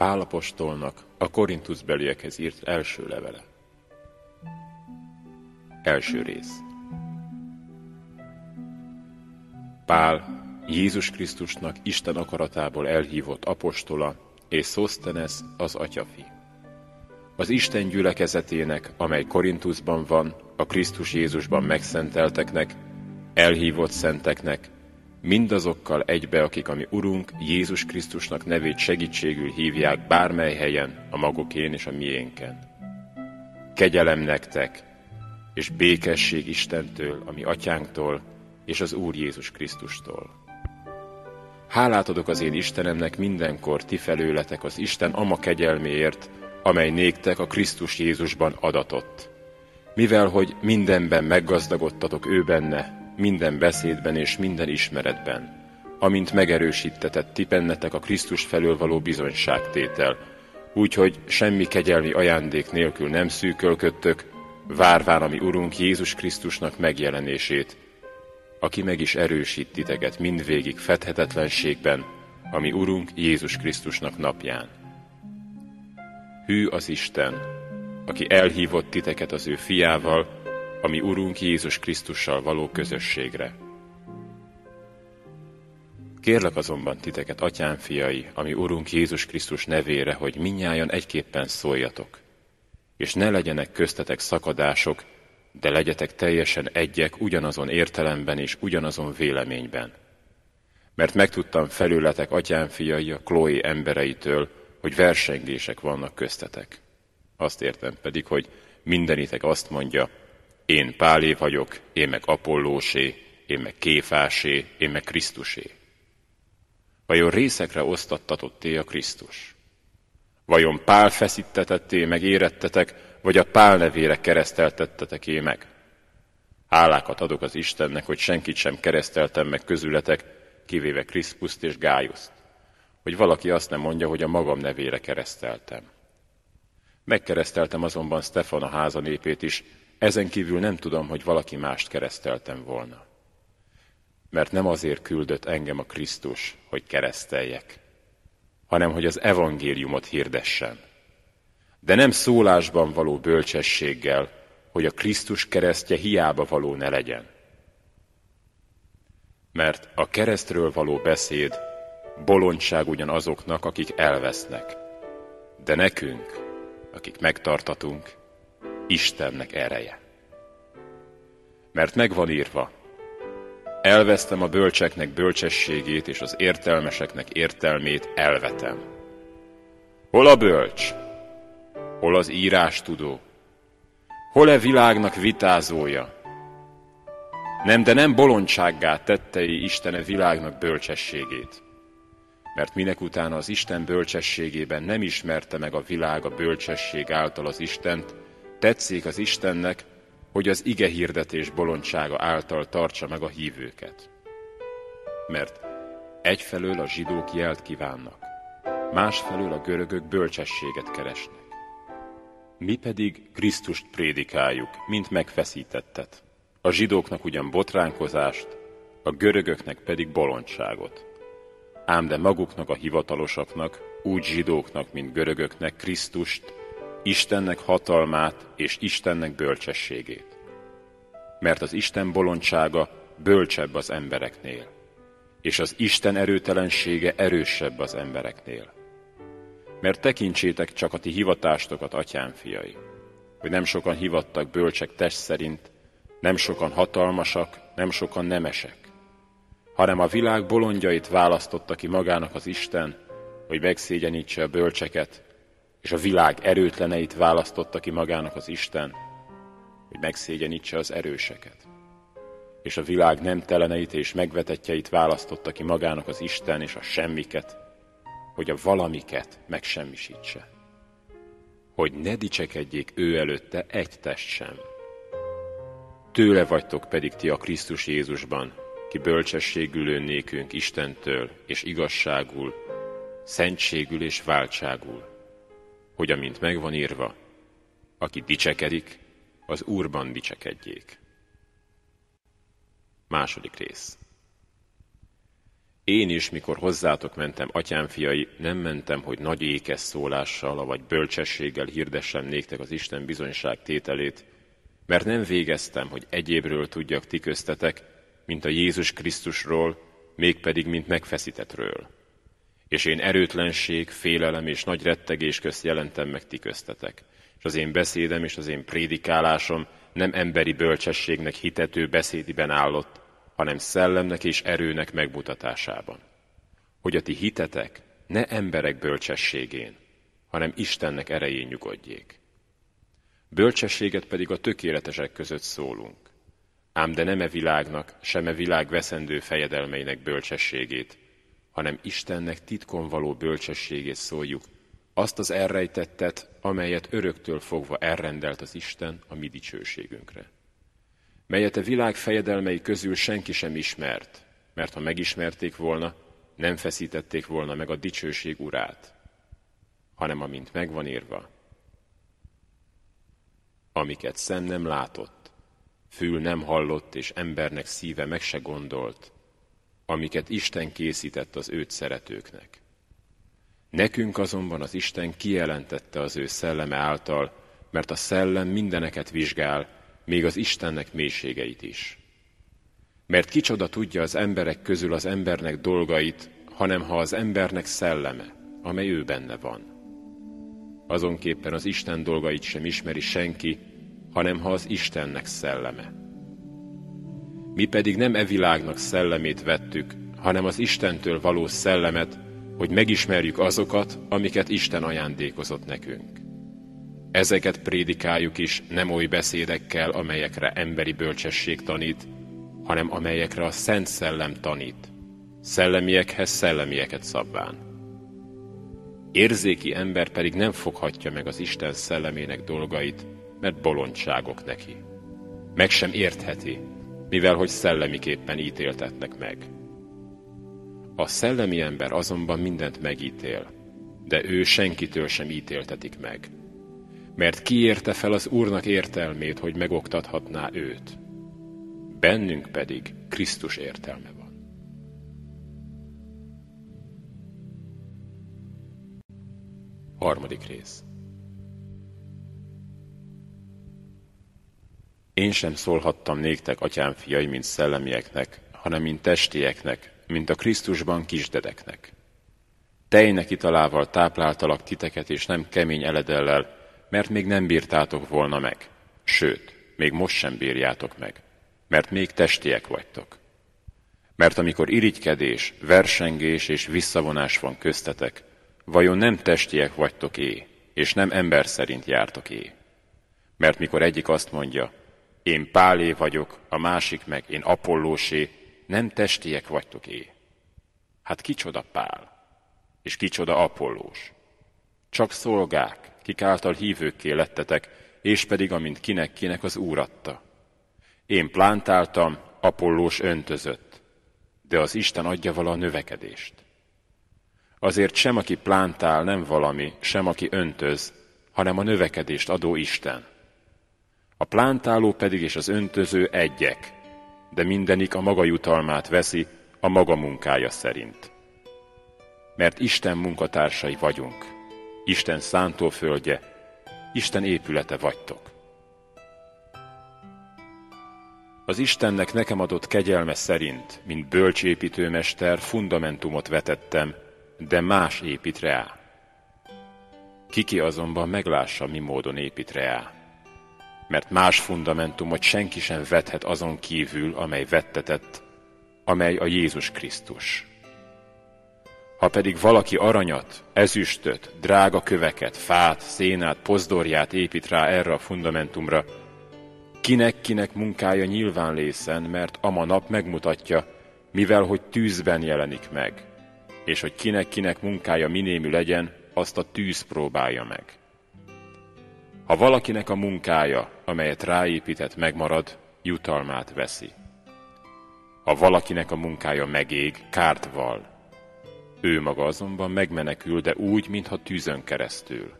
Pálapostolnak a Korintusbeliekhez írt első levele. Első rész. Pál, Jézus Krisztusnak Isten akaratából elhívott apostola, és Szósztenes az atyafi. Az Isten gyülekezetének, amely Korintusban van, a Krisztus Jézusban megszentelteknek, elhívott szenteknek, mindazokkal egybe, akik a mi Urunk Jézus Krisztusnak nevét segítségül hívják bármely helyen, a magukén és a miénken. Kegyelem nektek, és békesség Istentől, a mi atyánktól, és az Úr Jézus Krisztustól. Hálát adok az én Istenemnek mindenkor ti felőletek az Isten ama kegyelméért, amely néktek a Krisztus Jézusban adatott. Mivel, hogy mindenben meggazdagodtatok ő benne, minden beszédben és minden ismeretben, amint megerősítetett ti bennetek a Krisztus felől való bizonyságtétel, úgyhogy semmi kegyelmi ajándék nélkül nem szűkölködtök, várván ami Urunk Jézus Krisztusnak megjelenését, aki meg is erősít titeket mindvégig fedhetetlenségben, ami Urunk Jézus Krisztusnak napján. Hű az Isten, aki elhívott titeket az ő fiával, ami Urunk Jézus Krisztussal való közösségre. Kérlek azonban titeket, atyám fiai, ami Urunk Jézus Krisztus nevére, hogy minnyájan egyképpen szóljatok, és ne legyenek köztetek szakadások, de legyetek teljesen egyek ugyanazon értelemben és ugyanazon véleményben. Mert megtudtam felületek atyám fiai a Chloe embereitől, hogy versengések vannak köztetek. Azt értem pedig, hogy mindenitek azt mondja, én Pálé vagyok, én meg Apollósé, én meg Kéfásé, én meg Krisztusé. Vajon részekre osztattatott-é a Krisztus? Vajon Pál feszítetetté meg érettetek, vagy a Pál nevére kereszteltettetek-é meg? Hálákat adok az Istennek, hogy senkit sem kereszteltem meg közületek, kivéve Kriszpuszt és Gájuszt, hogy valaki azt nem mondja, hogy a magam nevére kereszteltem. Megkereszteltem azonban Stefan a háza népét is, ezen kívül nem tudom, hogy valaki mást kereszteltem volna. Mert nem azért küldött engem a Krisztus, hogy kereszteljek, hanem hogy az evangéliumot hirdessen. De nem szólásban való bölcsességgel, hogy a Krisztus keresztje hiába való ne legyen. Mert a keresztről való beszéd bolondság ugyan azoknak, akik elvesznek, de nekünk, akik megtartatunk, Istennek ereje. Mert megvan írva, elvesztem a bölcseknek bölcsességét, és az értelmeseknek értelmét elvetem. Hol a bölcs? Hol az írás tudó? Hol-e világnak vitázója? Nem, de nem bolondsággá tettei Istene világnak bölcsességét. Mert minek utána az Isten bölcsességében nem ismerte meg a világ a bölcsesség által az Istent, Tetszik az Istennek, hogy az ige hirdetés bolondsága által tartsa meg a hívőket. Mert egyfelől a zsidók jelt kívánnak, másfelől a görögök bölcsességet keresnek. Mi pedig Krisztust prédikáljuk, mint megfeszítettet. A zsidóknak ugyan botránkozást, a görögöknek pedig bolondságot. Ám de maguknak a hivatalosaknak, úgy zsidóknak, mint görögöknek Krisztust, Istennek hatalmát és Istennek bölcsességét. Mert az Isten bolondsága bölcsebb az embereknél, és az Isten erőtelensége erősebb az embereknél. Mert tekintsétek csak a ti hivatástokat, atyám fiai, hogy nem sokan hivattak bölcsek test szerint, nem sokan hatalmasak, nem sokan nemesek, hanem a világ bolondjait választotta ki magának az Isten, hogy megszégyenítse a bölcseket, és a világ erőtleneit választotta ki magának az Isten, hogy megszégyenítse az erőseket. És a világ nem teleneit és megvetetjeit választotta ki magának az Isten és a semmiket, hogy a valamiket megsemmisítse. Hogy ne dicsekedjék ő előtte egy test sem. Tőle vagytok pedig ti a Krisztus Jézusban, ki bölcsességül nékünk Istentől és igazságul, szentségül és váltságul, hogy amint megvan írva, aki dicsekedik, az Úrban dicsekedjék. Második rész. Én is, mikor hozzátok mentem, atyám fiai, nem mentem, hogy nagy ékes szólással, vagy bölcsességgel hirdessem néktek az Isten bizonyság tételét, mert nem végeztem, hogy egyébről tudjak ti köztetek, mint a Jézus Krisztusról, mégpedig, mint megfeszítetről. És én erőtlenség, félelem és nagy rettegés közt jelentem meg ti köztetek. És az én beszédem és az én prédikálásom nem emberi bölcsességnek hitető beszédiben állott, hanem szellemnek és erőnek megmutatásában. Hogy a ti hitetek ne emberek bölcsességén, hanem Istennek erején nyugodjék. Bölcsességet pedig a tökéletesek között szólunk. Ám de nem e világnak, sem e világ veszendő fejedelmeinek bölcsességét, hanem Istennek titkon való bölcsességét szóljuk, azt az elrejtettet, amelyet öröktől fogva elrendelt az Isten a mi dicsőségünkre. Melyet a világ fejedelmei közül senki sem ismert, mert ha megismerték volna, nem feszítették volna meg a dicsőség urát, hanem amint megvan írva, amiket szem nem látott, fül nem hallott, és embernek szíve meg se gondolt, amiket Isten készített az őt szeretőknek. Nekünk azonban az Isten kijelentette az ő szelleme által, mert a szellem mindeneket vizsgál, még az Istennek mélységeit is. Mert kicsoda tudja az emberek közül az embernek dolgait, hanem ha az embernek szelleme, amely ő benne van. Azonképpen az Isten dolgait sem ismeri senki, hanem ha az Istennek szelleme. Mi pedig nem e világnak szellemét vettük, hanem az Istentől való szellemet, hogy megismerjük azokat, amiket Isten ajándékozott nekünk. Ezeket prédikáljuk is nem oly beszédekkel, amelyekre emberi bölcsesség tanít, hanem amelyekre a Szent Szellem tanít, szellemiekhez szellemieket szabván. Érzéki ember pedig nem foghatja meg az Isten szellemének dolgait, mert bolondságok neki. Meg sem értheti, mivel hogy szellemiképpen ítéltetnek meg. A szellemi ember azonban mindent megítél, de ő senkitől sem ítéltetik meg mert kiérte fel az Úrnak értelmét, hogy megoktathatná őt. Bennünk pedig Krisztus értelme van. Harmadik rész. Én sem szólhattam néktek, atyám fiai, mint szellemieknek, hanem mint testieknek, mint a Krisztusban kisdedeknek. Tejnek italával tápláltalak titeket, és nem kemény eledellel, mert még nem bírtátok volna meg, sőt, még most sem bírjátok meg, mert még testiek vagytok. Mert amikor irigykedés, versengés és visszavonás van köztetek, vajon nem testiek vagytok é, és nem ember szerint jártok é. Mert mikor egyik azt mondja, én Pálé vagyok, a másik meg én Apollósé, nem testiek vagytok é. Hát kicsoda Pál, és kicsoda Apollós? Csak szolgák, kik által hívőkké lettetek, és pedig amint kinek-kinek az Úr adta. Én plántáltam, Apollós öntözött, de az Isten adja vala a növekedést. Azért sem aki plántál nem valami, sem aki öntöz, hanem a növekedést adó Isten. A plántáló pedig és az öntöző egyek, de mindenik a maga jutalmát veszi a maga munkája szerint. Mert Isten munkatársai vagyunk. Isten szántóföldje, Isten épülete vagytok. Az Istennek nekem adott kegyelme szerint, mint bölcsépítőmester, fundamentumot vetettem, de más épít rá. Kiki azonban meglássa, mi módon épít rá. Mert más fundamentumot senki sem vethet azon kívül, amely vettetett, amely a Jézus Krisztus. Ha pedig valaki aranyat, ezüstöt, drága köveket, fát, szénát, pozdorját épít rá erre a fundamentumra, kinek-kinek munkája nyilván lészen, mert ama nap megmutatja, mivel hogy tűzben jelenik meg, és hogy kinek-kinek munkája minémű legyen, azt a tűz próbálja meg. Ha valakinek a munkája, amelyet ráépített, megmarad, jutalmát veszi. Ha valakinek a munkája megég, kárt val, ő maga azonban megmenekül, de úgy, mintha tűzön keresztül.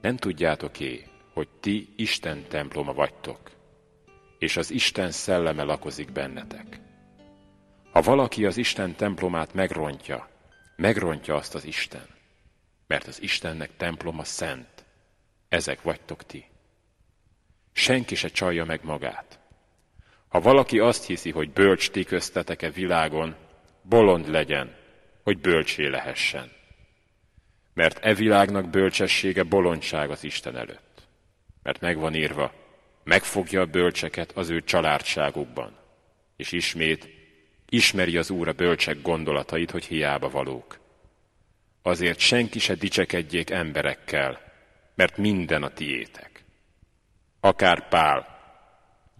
Nem tudjátok-é, hogy ti Isten temploma vagytok, és az Isten szelleme lakozik bennetek. Ha valaki az Isten templomát megrontja, megrontja azt az Isten, mert az Istennek temploma szent. Ezek vagytok ti. Senki se csalja meg magát. Ha valaki azt hiszi, hogy bölcs ti köztetek-e világon, bolond legyen, hogy bölcsé lehessen. Mert e világnak bölcsessége bolondság az Isten előtt. Mert megvan írva, megfogja a bölcseket az ő családságukban. És ismét ismeri az Úr a bölcsek gondolatait, hogy hiába valók. Azért senki se dicsekedjék emberekkel, mert minden a tiétek. Akár Pál,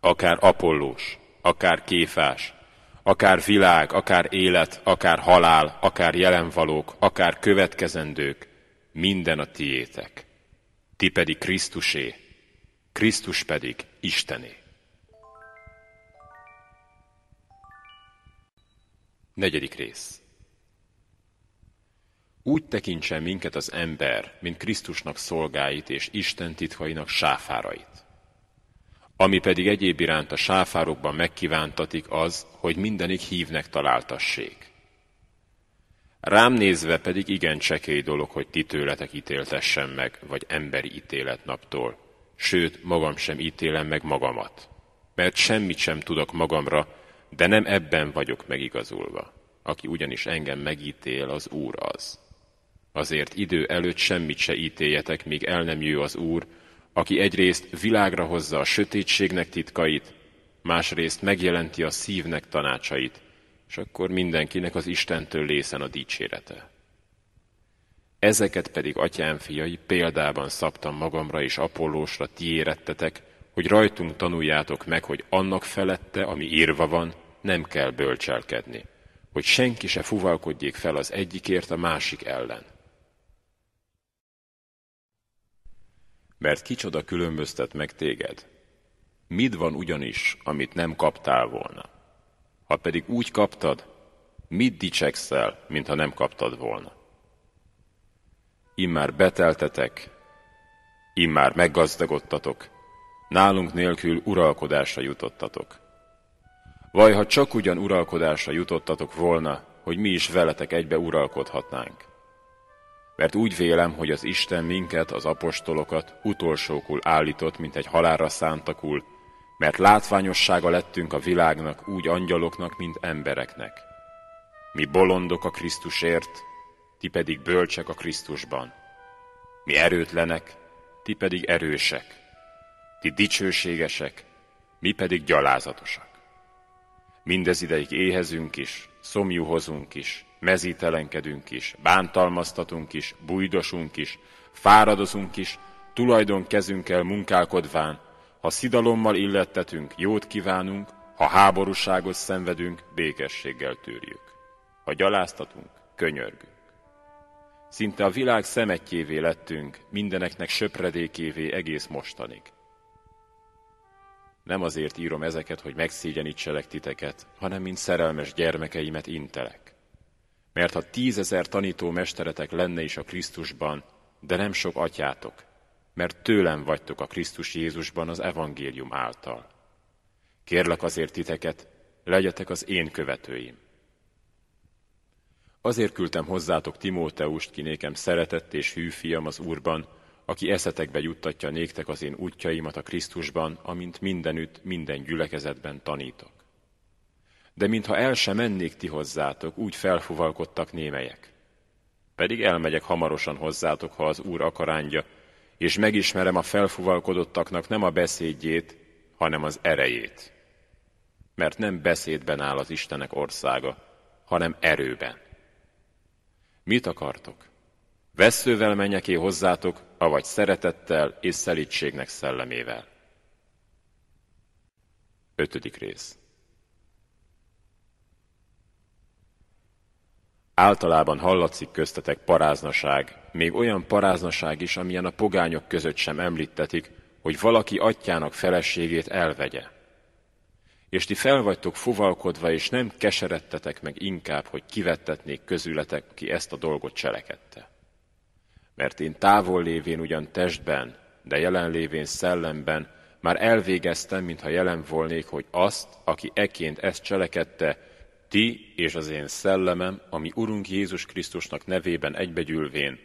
akár Apollós, akár Kéfás, akár világ, akár élet, akár halál, akár jelenvalók, akár következendők, minden a tiétek. Ti pedig Krisztusé, Krisztus pedig Istené. Negyedik rész. Úgy tekintsen minket az ember, mint Krisztusnak szolgáit és Isten titkainak sáfárait. Ami pedig egyéb iránt a sáfárokban megkívántatik az, hogy mindenik hívnek találtassék. Rám nézve pedig igen csekély dolog, hogy ti tőletek ítéltessen meg, vagy emberi ítéletnaptól, sőt, magam sem ítélem meg magamat, mert semmit sem tudok magamra, de nem ebben vagyok megigazulva. Aki ugyanis engem megítél, az Úr az. Azért idő előtt semmit se ítéljetek, míg el nem jő az Úr, aki egyrészt világra hozza a sötétségnek titkait, másrészt megjelenti a szívnek tanácsait, és akkor mindenkinek az Istentől lészen a dicsérete. Ezeket pedig atyám fiai példában szabtam magamra és Apollósra ti érettetek, hogy rajtunk tanuljátok meg, hogy annak felette, ami írva van, nem kell bölcselkedni, hogy senki se fuvalkodjék fel az egyikért a másik ellen. Mert kicsoda különböztet meg téged? Mid van ugyanis, amit nem kaptál volna? Ha pedig úgy kaptad, mit dicsekszel, mintha nem kaptad volna? Immár beteltetek, immár meggazdagodtatok, nálunk nélkül uralkodásra jutottatok. Vaj, ha csak ugyan uralkodásra jutottatok volna, hogy mi is veletek egybe uralkodhatnánk. Mert úgy vélem, hogy az Isten minket, az apostolokat utolsókul állított, mint egy halálra szántakul, mert látványossága lettünk a világnak úgy angyaloknak, mint embereknek. Mi bolondok a Krisztusért, ti pedig bölcsek a Krisztusban. Mi erőtlenek, ti pedig erősek. Ti dicsőségesek, mi pedig gyalázatosak. Mindez ideig éhezünk is, szomjúhozunk is, mezítelenkedünk is, bántalmaztatunk is, bújdosunk is, fáradozunk is, tulajdon kezünkkel munkálkodván, ha szidalommal illettetünk, jót kívánunk, ha háborúságot szenvedünk, békességgel tűrjük. Ha gyaláztatunk, könyörgünk. Szinte a világ szemetjévé lettünk, mindeneknek söpredékévé egész mostanig. Nem azért írom ezeket, hogy megszégyenítselek titeket, hanem mint szerelmes gyermekeimet intelek. Mert ha tízezer tanító mesteretek lenne is a Krisztusban, de nem sok atyátok, mert tőlem vagytok a Krisztus Jézusban az evangélium által. Kérlek azért titeket, legyetek az én követőim. Azért küldtem hozzátok Timóteust, ki nékem szeretett és hű fiam az Úrban, aki eszetekbe juttatja néktek az én útjaimat a Krisztusban, amint mindenütt, minden gyülekezetben tanítok. De mintha el sem mennék ti hozzátok, úgy felfuvalkodtak némelyek. Pedig elmegyek hamarosan hozzátok, ha az Úr akarándja, és megismerem a felfuvalkodottaknak nem a beszédjét, hanem az erejét. Mert nem beszédben áll az Istenek országa, hanem erőben. Mit akartok? Veszővel menjeké hozzátok, avagy szeretettel és szelítségnek szellemével. Ötödik rész. Általában hallatszik köztetek paráznaság, még olyan paráznaság is, amilyen a pogányok között sem említetik, hogy valaki atyának feleségét elvegye. És ti fel vagytok fuvalkodva, és nem keseredtetek meg inkább, hogy kivettetnék közületek, ki ezt a dolgot cselekedte. Mert én távol lévén ugyan testben, de jelen lévén szellemben, már elvégeztem, mintha jelen volnék, hogy azt, aki eként ezt cselekedte, ti és az én szellemem, ami Urunk Jézus Krisztusnak nevében egybegyülvén,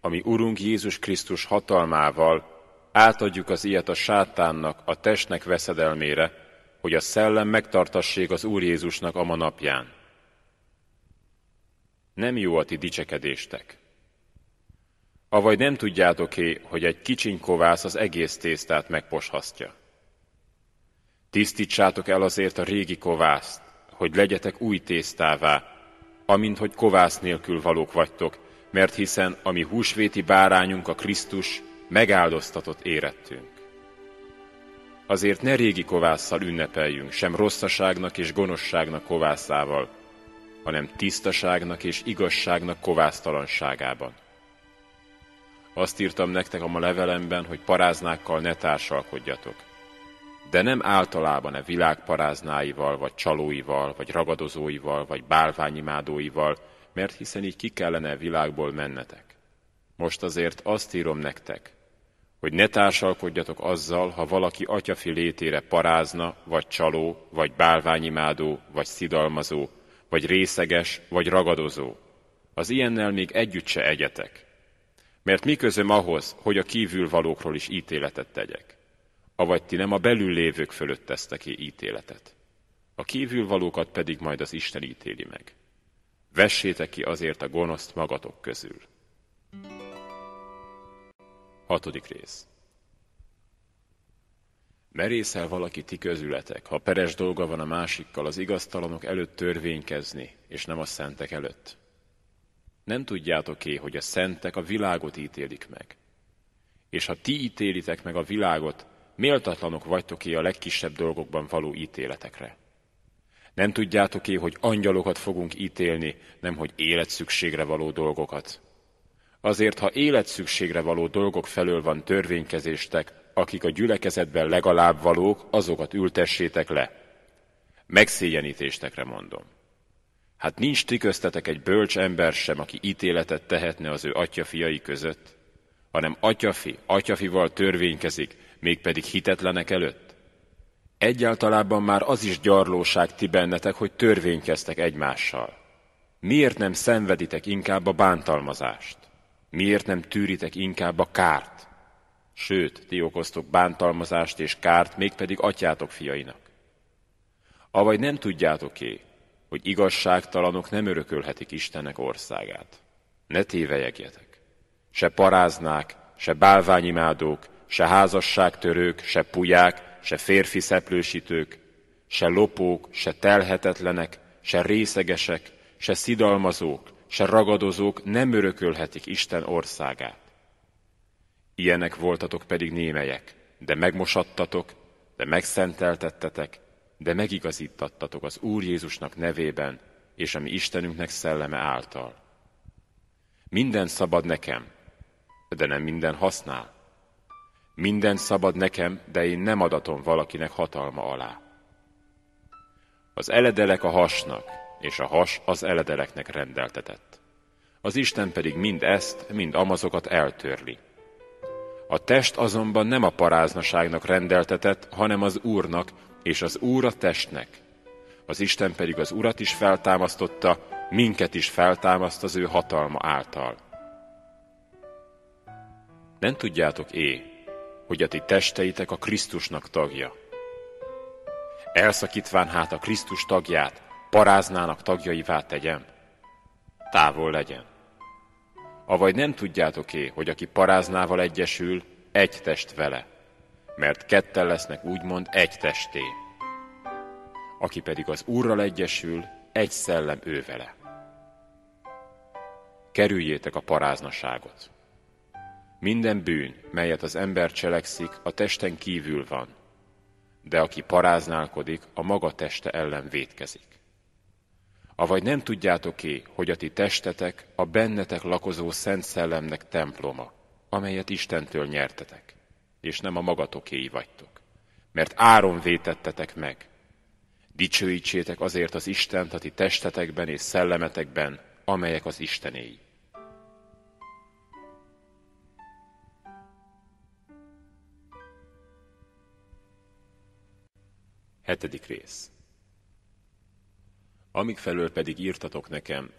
ami Urunk Jézus Krisztus hatalmával átadjuk az ilyet a sátánnak, a testnek veszedelmére, hogy a szellem megtartassék az Úr Jézusnak a manapján. Nem jó a ti dicsekedéstek. Avagy nem tudjátok-é, hogy egy kicsiny kovász az egész tésztát megposhasztja. Tisztítsátok el azért a régi kovászt, hogy legyetek új tésztává, amint hogy kovász nélkül valók vagytok, mert hiszen a mi húsvéti bárányunk a Krisztus megáldoztatott érettünk. Azért ne régi kovásszal ünnepeljünk, sem rosszaságnak és gonoszságnak kovászával, hanem tisztaságnak és igazságnak kovásztalanságában. Azt írtam nektek a ma levelemben, hogy paráznákkal ne társalkodjatok. De nem általában a világ paráznáival, vagy csalóival, vagy ragadozóival, vagy bálványimádóival, mert hiszen így ki kellene a világból mennetek. Most azért azt írom nektek, hogy ne társalkodjatok azzal, ha valaki atyafi létére parázna, vagy csaló, vagy bálványimádó, vagy szidalmazó, vagy részeges, vagy ragadozó. Az ilyennel még együtt se egyetek. Mert mi közöm ahhoz, hogy a kívül valókról is ítéletet tegyek? Avagy ti nem a belül lévők fölött tesztek ítéletet. A kívül valókat pedig majd az Isten ítéli meg. Vessétek ki azért a gonoszt magatok közül. Hatodik rész. Merészel valaki ti közületek, ha peres dolga van a másikkal, az igaztalanok előtt törvénykezni, és nem a szentek előtt? Nem tudjátok-é, hogy a szentek a világot ítélik meg? És ha ti ítélitek meg a világot, méltatlanok vagytok-é a legkisebb dolgokban való ítéletekre? Nem tudjátok-é, hogy angyalokat fogunk ítélni, nem hogy életszükségre való dolgokat? Azért, ha életszükségre való dolgok felől van törvénykezéstek, akik a gyülekezetben legalább valók, azokat ültessétek le. Megszégyenítéstekre mondom. Hát nincs ti köztetek egy bölcs ember sem, aki ítéletet tehetne az ő atyafiai között, hanem atyafi, atyafival törvénykezik, mégpedig hitetlenek előtt. Egyáltalában már az is gyarlóság ti bennetek, hogy törvénykeztek egymással. Miért nem szenveditek inkább a bántalmazást? Miért nem tűritek inkább a kárt? Sőt, ti okoztok bántalmazást és kárt, mégpedig atyátok fiainak. Avagy nem tudjátok-é, hogy igazságtalanok nem örökölhetik Istennek országát. Ne tévejegjetek. Se paráznák, se bálványimádók, se házasságtörők, se puják, se férfi szeplősítők, se lopók, se telhetetlenek, se részegesek, se szidalmazók, se ragadozók nem örökölhetik Isten országát. Ilyenek voltatok pedig némelyek, de megmosattatok, de megszenteltettetek, de megigazítattatok az Úr Jézusnak nevében, és ami Istenünknek szelleme által. Minden szabad nekem, de nem minden használ. Minden szabad nekem, de én nem adatom valakinek hatalma alá. Az eledelek a hasnak, és a has az eledeleknek rendeltetett. Az Isten pedig mind ezt, mind amazokat eltörli. A test azonban nem a paráznaságnak rendeltetett, hanem az Úrnak, és az Úr a testnek. Az Isten pedig az Urat is feltámasztotta, minket is feltámaszt az ő hatalma által. Nem tudjátok é, hogy a ti testeitek a Krisztusnak tagja. Elszakítván hát a Krisztus tagját, paráznának tagjaivá tegyem? Távol legyen. Avagy nem tudjátok-é, hogy aki paráznával egyesül, egy test vele, mert ketten lesznek úgymond egy testé. Aki pedig az Úrral egyesül, egy szellem ő vele. Kerüljétek a paráznaságot. Minden bűn, melyet az ember cselekszik, a testen kívül van, de aki paráználkodik, a maga teste ellen vétkezik. Avagy nem tudjátok-é, hogy a ti testetek a bennetek lakozó Szent Szellemnek temploma, amelyet Istentől nyertetek, és nem a magatokéi vagytok. Mert áron vétettetek meg. Dicsőítsétek azért az Istent a ti testetekben és szellemetekben, amelyek az Istenéi. Hetedik rész Amik felől pedig írtatok nekem,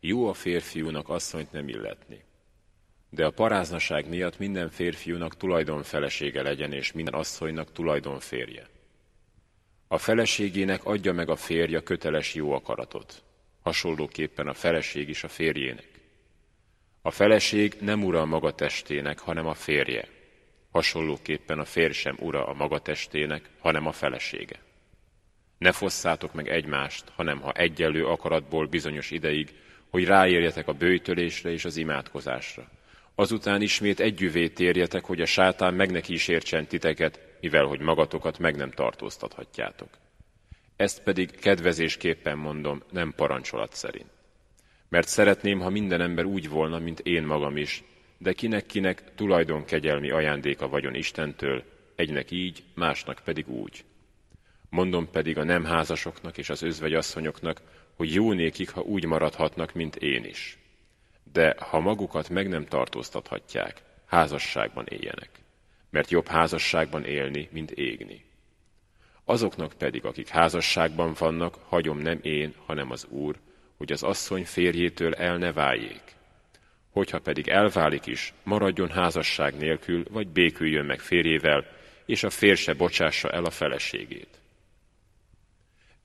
jó a férfiúnak asszonyt nem illetni. De a paráznaság miatt minden férfiúnak tulajdon felesége legyen, és minden asszonynak tulajdon férje. A feleségének adja meg a férja köteles jó akaratot, hasonlóképpen a feleség is a férjének. A feleség nem ura a maga testének, hanem a férje. Hasonlóképpen a férj sem ura a maga testének, hanem a felesége. Ne fosszátok meg egymást, hanem ha egyenlő akaratból bizonyos ideig, hogy ráérjetek a bőjtölésre és az imádkozásra. Azután ismét együvé térjetek, hogy a sátán meg ne kísértsen titeket, mivel hogy magatokat meg nem tartóztathatjátok. Ezt pedig kedvezésképpen mondom, nem parancsolat szerint. Mert szeretném, ha minden ember úgy volna, mint én magam is, de kinek-kinek tulajdon kegyelmi ajándéka vagyon Istentől, egynek így, másnak pedig úgy. Mondom pedig a nem házasoknak és az özvegyasszonyoknak, hogy jó nékik, ha úgy maradhatnak, mint én is. De ha magukat meg nem tartóztathatják, házasságban éljenek, mert jobb házasságban élni, mint égni. Azoknak pedig, akik házasságban vannak, hagyom nem én, hanem az Úr, hogy az asszony férjétől el ne váljék. Hogyha pedig elválik is, maradjon házasság nélkül, vagy béküljön meg férjével, és a férj se bocsássa el a feleségét.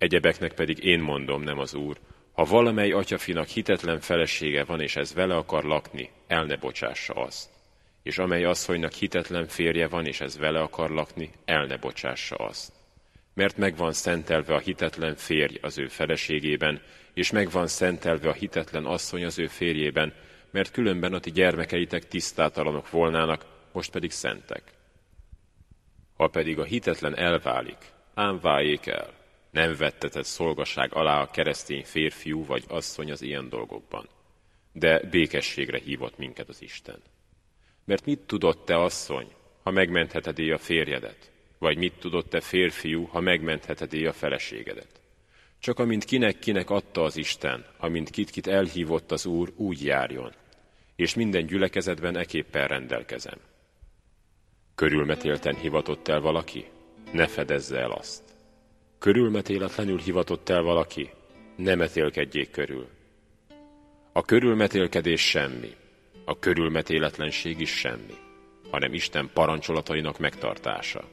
Egyebeknek pedig én mondom, nem az Úr, ha valamely atyafinak hitetlen felesége van, és ez vele akar lakni, el ne bocsássa azt. És amely asszonynak hitetlen férje van, és ez vele akar lakni, el ne bocsássa azt. Mert megvan szentelve a hitetlen férj az ő feleségében, és megvan szentelve a hitetlen asszony az ő férjében, mert különben a ti gyermekeitek tisztátalanok volnának, most pedig szentek. Ha pedig a hitetlen elválik, ám váljék el, nem vettetett szolgasság alá a keresztény férfiú vagy asszony az ilyen dolgokban, de békességre hívott minket az Isten. Mert mit tudott te asszony, ha megmentheted a férjedet? Vagy mit tudott te férfiú, ha megmentheted a feleségedet? Csak amint kinek-kinek adta az Isten, amint kit-kit elhívott az Úr, úgy járjon, és minden gyülekezetben eképpen rendelkezem. Körülmetélten hivatott el valaki? Ne fedezze el azt. Körülmetéletlenül hivatott el valaki? Ne metélkedjék körül. A körülmetélkedés semmi, a körülmetéletlenség is semmi, hanem Isten parancsolatainak megtartása.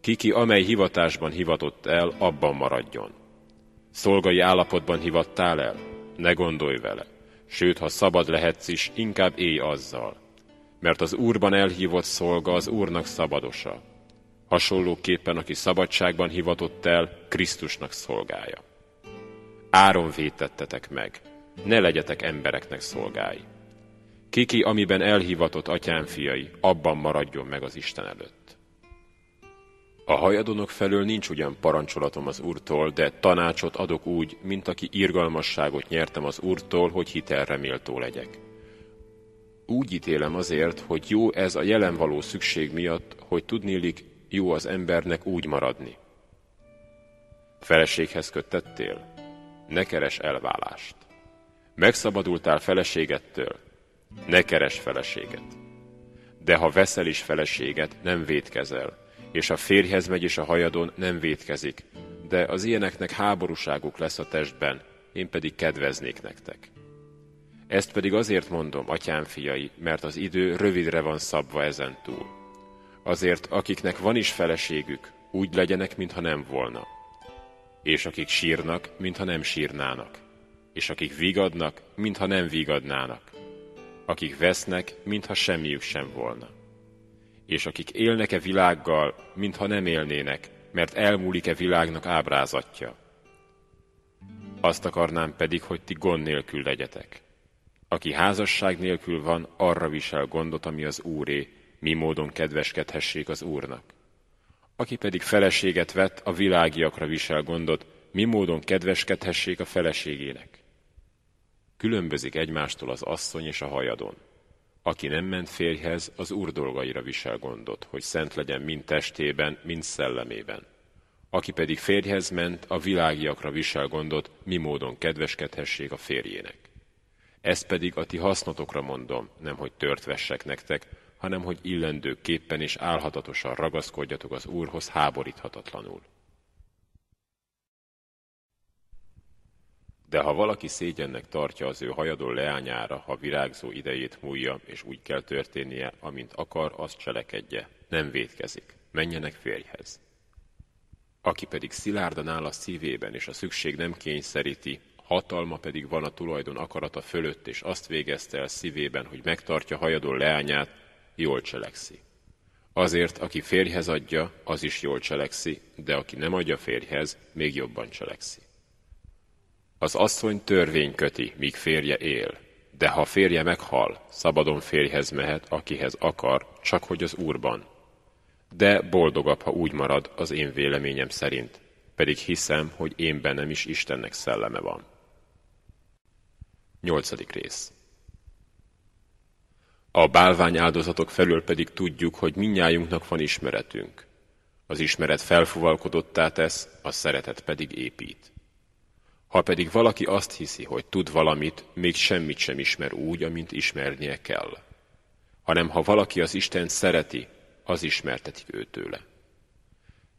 Kiki, amely hivatásban hivatott el, abban maradjon. Szolgai állapotban hivattál el? Ne gondolj vele. Sőt, ha szabad lehetsz is, inkább élj azzal. Mert az Úrban elhívott szolga az Úrnak szabadosa. Hasonlóképpen, aki szabadságban hivatott el, Krisztusnak szolgája. Áron vétettetek meg, ne legyetek embereknek szolgái. Kiki, amiben elhivatott atyám fiai, abban maradjon meg az Isten előtt. A hajadonok felől nincs ugyan parancsolatom az Úrtól, de tanácsot adok úgy, mint aki irgalmasságot nyertem az Úrtól, hogy hitelre méltó legyek. Úgy ítélem azért, hogy jó ez a jelen való szükség miatt, hogy tudnélik, jó az embernek úgy maradni. Feleséghez köttettél? Ne keres elválást. Megszabadultál feleségettől? Ne keres feleséget. De ha veszel is feleséget, nem védkezel, és a férjhez megy és a hajadon nem vétkezik, de az ilyeneknek háborúságuk lesz a testben, én pedig kedveznék nektek. Ezt pedig azért mondom, atyám fiai, mert az idő rövidre van szabva ezen túl. Azért, akiknek van is feleségük, úgy legyenek, mintha nem volna. És akik sírnak, mintha nem sírnának. És akik vigadnak, mintha nem vigadnának. Akik vesznek, mintha semmiük sem volna és akik élnek-e világgal, mintha nem élnének, mert elmúlik-e világnak ábrázatja. Azt akarnám pedig, hogy ti gond nélkül legyetek. Aki házasság nélkül van, arra visel gondot, ami az Úré, mi módon kedveskedhessék az Úrnak. Aki pedig feleséget vett, a világiakra visel gondot, mi módon kedveskedhessék a feleségének. Különbözik egymástól az asszony és a hajadon. Aki nem ment férjhez, az úr dolgaira visel gondot, hogy szent legyen mind testében, mind szellemében. Aki pedig férjhez ment, a világiakra visel gondot, mi módon kedveskedhessék a férjének. Ezt pedig a ti hasznotokra mondom, nem hogy tört vessek nektek, hanem hogy illendőképpen és álhatatosan ragaszkodjatok az Úrhoz háboríthatatlanul. De ha valaki szégyennek tartja az ő hajadó leányára, ha virágzó idejét múlja, és úgy kell történnie, amint akar, azt cselekedje. Nem védkezik. Menjenek férjhez. Aki pedig szilárdan áll a szívében, és a szükség nem kényszeríti, hatalma pedig van a tulajdon akarata fölött, és azt végezte el szívében, hogy megtartja hajadó leányát, jól cselekszi. Azért, aki férjhez adja, az is jól cselekszi, de aki nem adja férjhez, még jobban cselekszi. Az asszony törvény köti, míg férje él, de ha férje meghal, szabadon férjhez mehet, akihez akar, csak hogy az úrban. De boldogabb, ha úgy marad az én véleményem szerint, pedig hiszem, hogy én bennem is Istennek szelleme van. Nyolcadik rész A bálvány áldozatok felől pedig tudjuk, hogy minnyájunknak van ismeretünk. Az ismeret felfuvalkodottá tesz, a szeretet pedig épít. Ha pedig valaki azt hiszi, hogy tud valamit, még semmit sem ismer úgy, amint ismernie kell. Hanem ha valaki az Isten szereti, az ismertetik őtőle.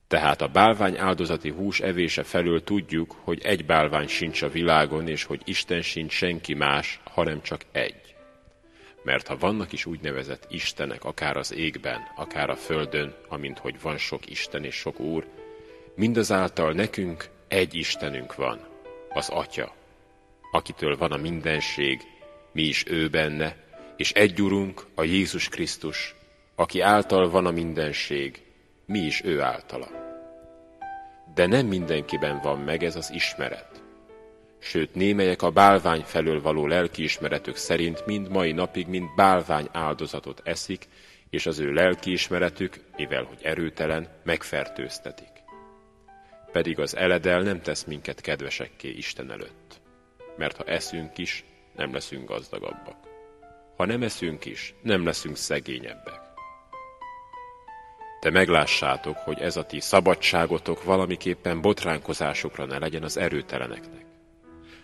Tehát a bálvány áldozati hús evése felől tudjuk, hogy egy bálvány sincs a világon, és hogy Isten sincs senki más, hanem csak egy. Mert ha vannak is úgynevezett istenek, akár az égben, akár a földön, amint hogy van sok Isten és sok Úr, mindazáltal nekünk egy Istenünk van, az Atya, akitől van a mindenség, mi is ő benne, és egy Urunk, a Jézus Krisztus, aki által van a mindenség, mi is ő általa. De nem mindenkiben van meg ez az ismeret. Sőt, némelyek a bálvány felől való lelkiismeretük szerint mind mai napig, mind bálvány áldozatot eszik, és az ő lelkiismeretük, mivel hogy erőtelen, megfertőztetik pedig az eledel nem tesz minket kedvesekké Isten előtt. Mert ha eszünk is, nem leszünk gazdagabbak. Ha nem eszünk is, nem leszünk szegényebbek. De meglássátok, hogy ez a ti szabadságotok valamiképpen botránkozásokra ne legyen az erőteleneknek.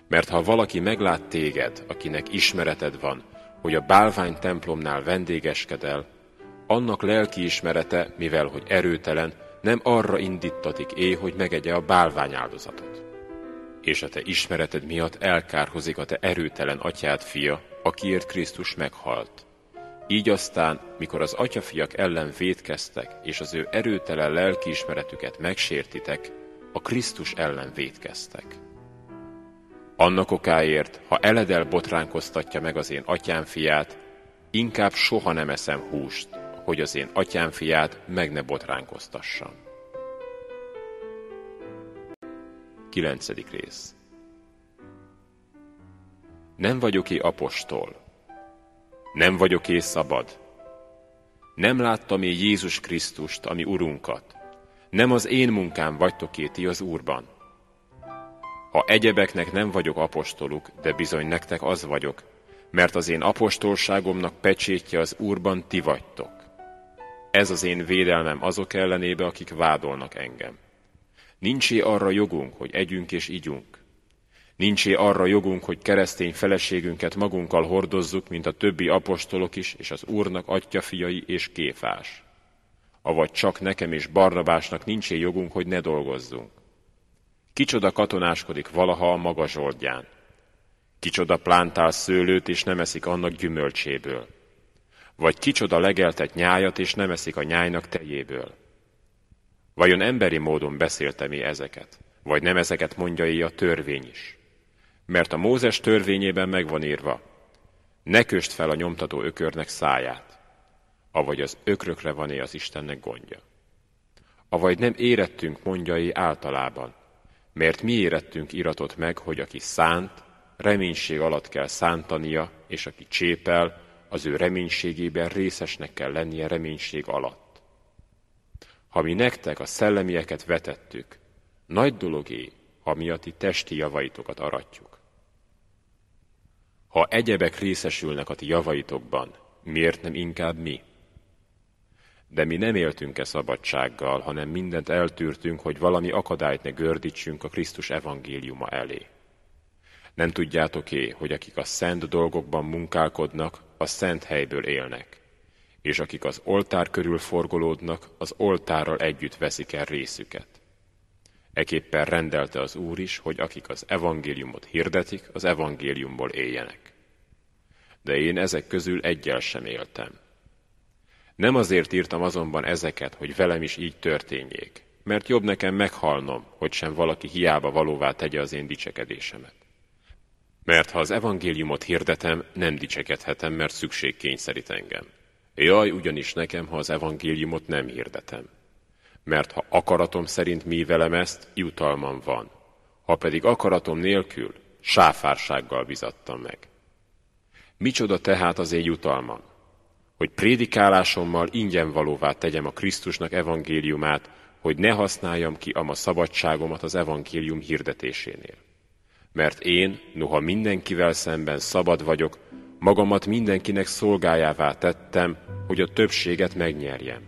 Mert ha valaki meglát téged, akinek ismereted van, hogy a bálvány templomnál vendégeskedel, annak lelki ismerete, mivel hogy erőtelen, nem arra indítatik é, hogy megegye a bálvány áldozatot. És a te ismereted miatt elkárhozik a te erőtelen atyád fia, akiért Krisztus meghalt. Így aztán, mikor az atyafiak ellen védkeztek, és az ő erőtelen lelkiismeretüket megsértitek, a Krisztus ellen védkeztek. Annak okáért, ha eledel botránkoztatja meg az én atyám fiát, inkább soha nem eszem húst, hogy az én atyám fiát meg ne botránkoztassam. 9. rész Nem vagyok-é apostol? Nem vagyok-é szabad? Nem láttam-é Jézus Krisztust, ami Urunkat? Nem az én munkám vagytok-é ti az Úrban? Ha egyebeknek nem vagyok apostoluk, de bizony nektek az vagyok, mert az én apostolságomnak pecsétje az Úrban ti vagytok. Ez az én védelmem azok ellenébe, akik vádolnak engem. Nincsé arra jogunk, hogy együnk és ígyunk. Nincsé arra jogunk, hogy keresztény feleségünket magunkkal hordozzuk, mint a többi apostolok is, és az Úrnak atyafiai és kéfás. Avagy csak nekem és Barnabásnak nincsé jogunk, hogy ne dolgozzunk. Kicsoda katonáskodik valaha a maga zsoldján. Kicsoda plántál szőlőt, és nem eszik annak gyümölcséből vagy kicsoda legeltet nyájat, és nem eszik a nyájnak tejéből. Vajon emberi módon beszélte mi ezeket? Vagy nem ezeket mondja a törvény is? Mert a Mózes törvényében megvan írva, ne köst fel a nyomtató ökörnek száját, avagy az ökrökre van-e az Istennek gondja. Avagy nem érettünk mondjai általában, mert mi érettünk iratot meg, hogy aki szánt, reménység alatt kell szántania, és aki csépel, az ő reménységében részesnek kell lennie reménység alatt. Ha mi nektek a szellemieket vetettük, nagy dologé, ha mi a ti testi javaitokat aratjuk. Ha egyebek részesülnek a ti javaitokban, miért nem inkább mi? De mi nem éltünk-e szabadsággal, hanem mindent eltűrtünk, hogy valami akadályt ne gördítsünk a Krisztus evangéliuma elé. Nem tudjátok-é, hogy akik a szent dolgokban munkálkodnak, a szent helyből élnek, és akik az oltár körül forgolódnak, az oltárral együtt veszik el részüket. Eképpen rendelte az Úr is, hogy akik az evangéliumot hirdetik, az evangéliumból éljenek. De én ezek közül egyel sem éltem. Nem azért írtam azonban ezeket, hogy velem is így történjék, mert jobb nekem meghalnom, hogy sem valaki hiába valóvá tegye az én dicsekedésemet. Mert ha az evangéliumot hirdetem, nem dicsekedhetem, mert szükség kényszerít engem. Jaj, ugyanis nekem, ha az evangéliumot nem hirdetem. Mert ha akaratom szerint mi velem ezt, jutalmam van. Ha pedig akaratom nélkül, sáfársággal bizattam meg. Micsoda tehát az én jutalmam? Hogy prédikálásommal ingyen valóvá tegyem a Krisztusnak evangéliumát, hogy ne használjam ki ama szabadságomat az evangélium hirdetésénél. Mert én, noha mindenkivel szemben szabad vagyok, magamat mindenkinek szolgájává tettem, hogy a többséget megnyerjem.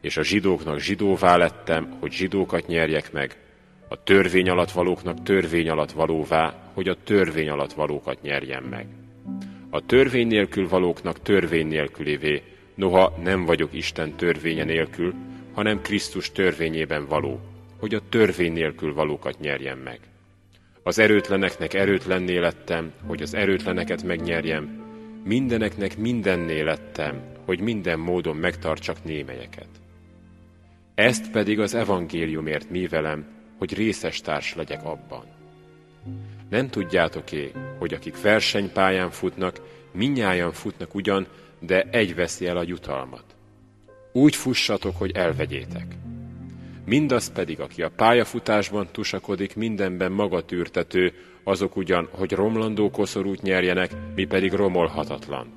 És a zsidóknak zsidóvá lettem, hogy zsidókat nyerjek meg, a törvény alatt valóknak törvény alatt valóvá, hogy a törvény alatt valókat nyerjem meg. A törvény nélkül valóknak törvény nélkülévé, noha nem vagyok Isten törvénye nélkül, hanem Krisztus törvényében való, hogy a törvény nélkül valókat nyerjem meg. Az erőtleneknek erőtlenné lettem, hogy az erőtleneket megnyerjem, mindeneknek mindenné lettem, hogy minden módon megtartsak némelyeket. Ezt pedig az evangéliumért művelem, hogy részes társ legyek abban. Nem tudjátok-é, hogy akik versenypályán futnak, minnyáján futnak ugyan, de egy veszi el a jutalmat. Úgy fussatok, hogy elvegyétek. Mindaz pedig, aki a pályafutásban tusakodik, mindenben magatűrtető, azok ugyan, hogy romlandó koszorút nyerjenek, mi pedig romolhatatlan.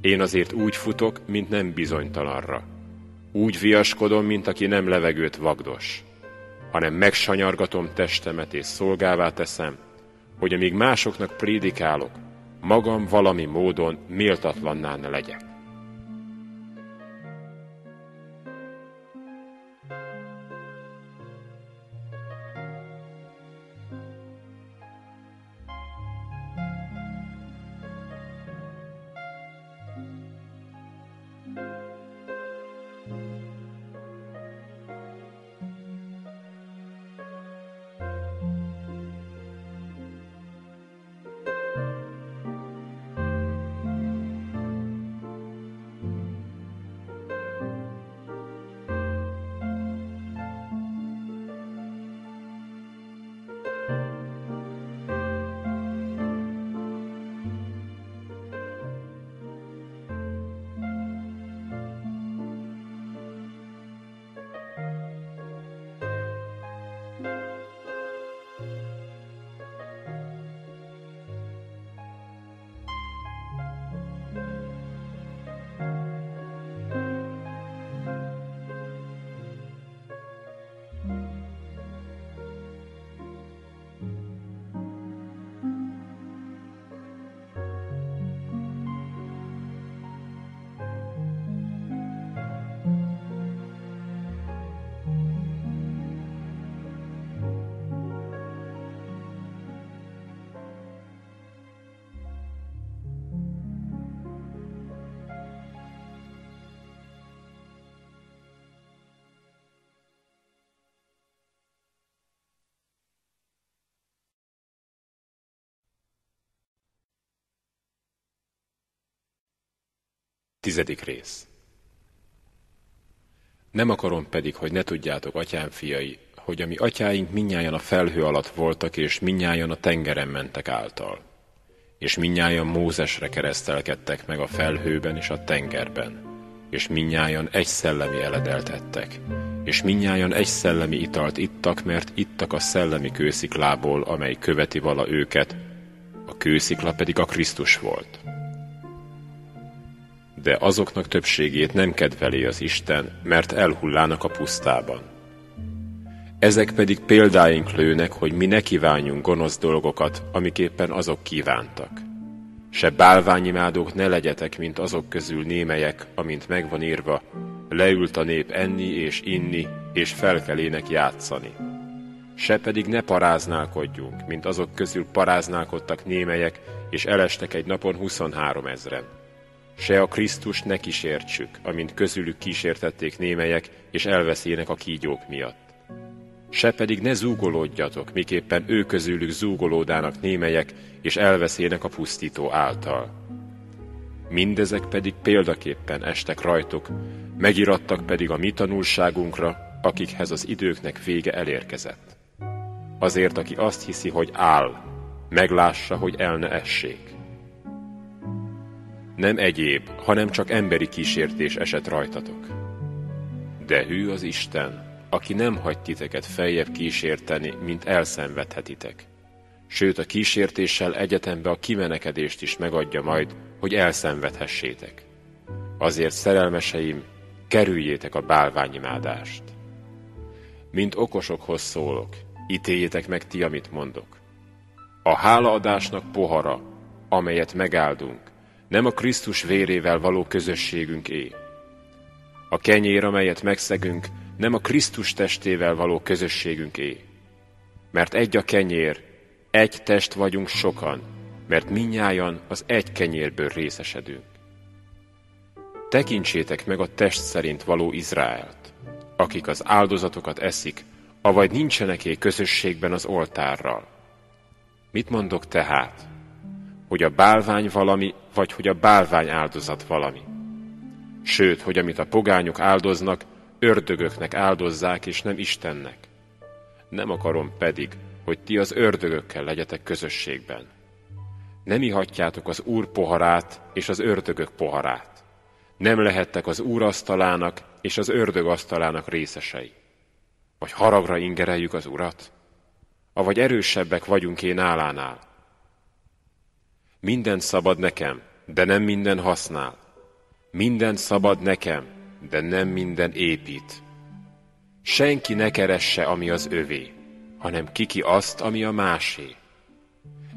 Én azért úgy futok, mint nem bizonytalanra. Úgy viaskodom, mint aki nem levegőt vagdos, hanem megsanyargatom testemet és szolgává teszem, hogy amíg másoknak prédikálok, magam valami módon méltatlanná ne legyek. Tizedik rész. Nem akarom pedig, hogy ne tudjátok, atyám fiai, hogy ami atyáink minnyáján a felhő alatt voltak, és minnyáján a tengeren mentek által. És minnyáján Mózesre keresztelkedtek meg a felhőben és a tengerben. És minnyáján egy szellemi eledelt ettek. És minnyáján egy szellemi italt ittak, mert ittak a szellemi kősziklából, amely követi vala őket, a kőszikla pedig a Krisztus volt de azoknak többségét nem kedveli az Isten, mert elhullának a pusztában. Ezek pedig példáink lőnek, hogy mi ne kívánjunk gonosz dolgokat, amiképpen azok kívántak. Se bálványimádók ne legyetek, mint azok közül némelyek, amint megvan írva, leült a nép enni és inni, és felkelének játszani. Se pedig ne paráználkodjunk, mint azok közül paráználkodtak némelyek, és elestek egy napon 23 ezren se a Krisztus ne kísértsük, amint közülük kísértették némelyek, és elveszének a kígyók miatt. se pedig ne zúgolódjatok, miképpen ő közülük zúgolódának némelyek, és elveszének a pusztító által. Mindezek pedig példaképpen estek rajtok, megirattak pedig a mi tanulságunkra, akikhez az időknek vége elérkezett. Azért, aki azt hiszi, hogy áll, meglássa, hogy el ne essék. Nem egyéb, hanem csak emberi kísértés esett rajtatok. De hű az Isten, aki nem hagy titeket feljebb kísérteni, mint elszenvedhetitek. Sőt, a kísértéssel egyetembe a kimenekedést is megadja majd, hogy elszenvedhessétek. Azért, szerelmeseim, kerüljétek a bálványimádást. Mint okosokhoz szólok, ítéljétek meg ti, amit mondok. A hálaadásnak pohara, amelyet megáldunk, nem a Krisztus vérével való közösségünk é. A kenyér, amelyet megszegünk, nem a Krisztus testével való közösségünk é. Mert egy a kenyér, egy test vagyunk sokan, mert minnyájan az egy kenyérből részesedünk. Tekintsétek meg a test szerint való Izraelt, akik az áldozatokat eszik, avagy nincseneké közösségben az oltárral. Mit mondok tehát? Hogy a bálvány valami, vagy hogy a bálvány áldozat valami? Sőt, hogy amit a pogányok áldoznak, ördögöknek áldozzák, és nem Istennek. Nem akarom pedig, hogy ti az ördögökkel legyetek közösségben. Nem ihatjátok az Úr poharát és az ördögök poharát. Nem lehettek az Úr asztalának és az ördög asztalának részesei. Vagy haragra ingereljük az Urat? Avagy erősebbek vagyunk én állánál. Minden szabad nekem, de nem minden használ. Minden szabad nekem, de nem minden épít. Senki ne keresse, ami az övé, hanem kiki azt, ami a másé.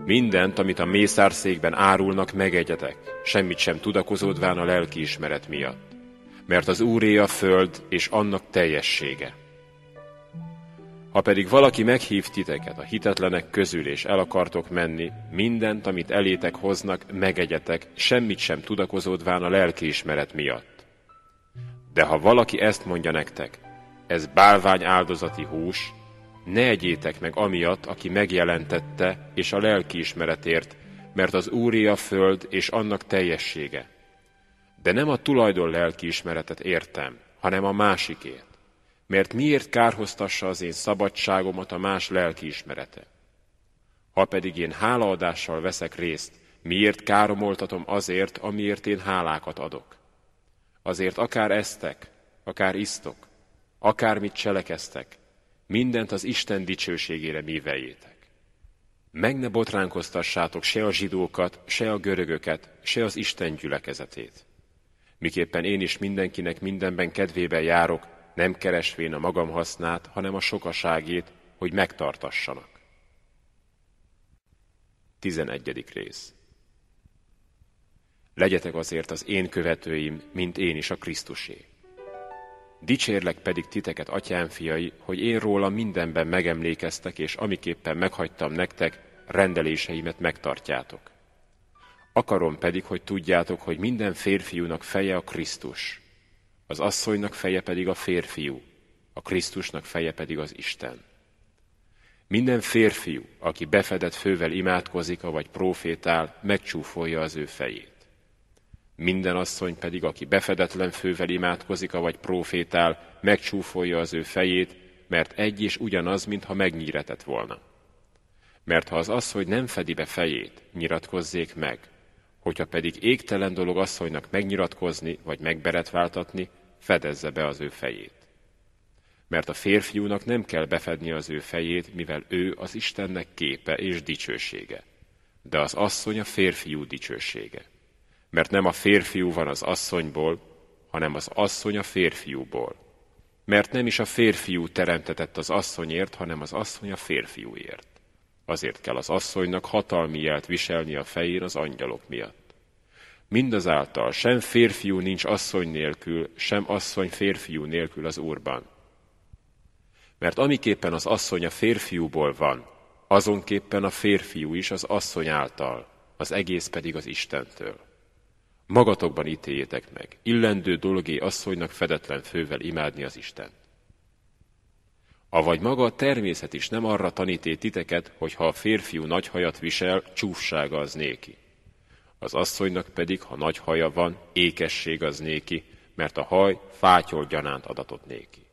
Mindent, amit a mészárszékben árulnak, megegyetek, semmit sem tudakozódván a lelkiismeret miatt. Mert az Úré a föld és annak teljessége. Ha pedig valaki meghív titeket a hitetlenek közül, és el akartok menni, mindent, amit elétek hoznak, megegyetek, semmit sem tudakozódván a lelkiismeret miatt. De ha valaki ezt mondja nektek, ez bálvány áldozati hús, ne egyétek meg amiatt, aki megjelentette, és a lelkiismeretért, mert az Úri a föld és annak teljessége. De nem a tulajdon lelkiismeretet értem, hanem a másikét. Mert miért kárhoztassa az én szabadságomat a más lelkiismerete? Ha pedig én hálaadással veszek részt, miért káromoltatom azért, amiért én hálákat adok? Azért akár eztek, akár isztok, akármit cselekeztek, mindent az Isten dicsőségére műveljétek. Meg ne botránkoztassátok se a zsidókat, se a görögöket, se az Isten gyülekezetét. Miképpen én is mindenkinek mindenben kedvébe járok, nem keresvén a magam hasznát, hanem a sokaságét, hogy megtartassanak. 11. rész Legyetek azért az én követőim, mint én is a Krisztusé. Dicsérlek pedig titeket, atyám fiai, hogy én róla mindenben megemlékeztek, és amiképpen meghagytam nektek, rendeléseimet megtartjátok. Akarom pedig, hogy tudjátok, hogy minden férfiúnak feje a Krisztus, az asszonynak feje pedig a férfiú, a Krisztusnak feje pedig az Isten. Minden férfiú, aki befedett fővel imádkozik, vagy profétál, megcsúfolja az ő fejét. Minden asszony pedig, aki befedetlen fővel imádkozik, vagy profétál, megcsúfolja az ő fejét, mert egy és ugyanaz, mintha megnyíretett volna. Mert ha az asszony nem fedi be fejét, nyiratkozzék meg, hogyha pedig égtelen dolog asszonynak megnyiratkozni, vagy megberetváltatni, fedezze be az ő fejét. Mert a férfiúnak nem kell befedni az ő fejét, mivel ő az Istennek képe és dicsősége. De az asszony a férfiú dicsősége mert nem a férfiú van az asszonyból, hanem az asszony a férfiúból. Mert nem is a férfiú teremtetett az asszonyért, hanem az asszony a férfiúért. Azért kell az asszonynak hatalmi jelt viselni a fején az angyalok miatt. Mindazáltal sem férfiú nincs asszony nélkül, sem asszony férfiú nélkül az Úrban. Mert amiképpen az asszony a férfiúból van, azonképpen a férfiú is az asszony által, az egész pedig az Istentől. Magatokban ítéljétek meg, illendő dologé asszonynak fedetlen fővel imádni az Isten. Avagy maga a természet is nem arra taníté titeket, hogy ha a férfiú nagy hajat visel, csúfsága az néki. Az asszonynak pedig, ha nagy haja van, ékesség az néki, mert a haj fátyol gyanánt adatot néki.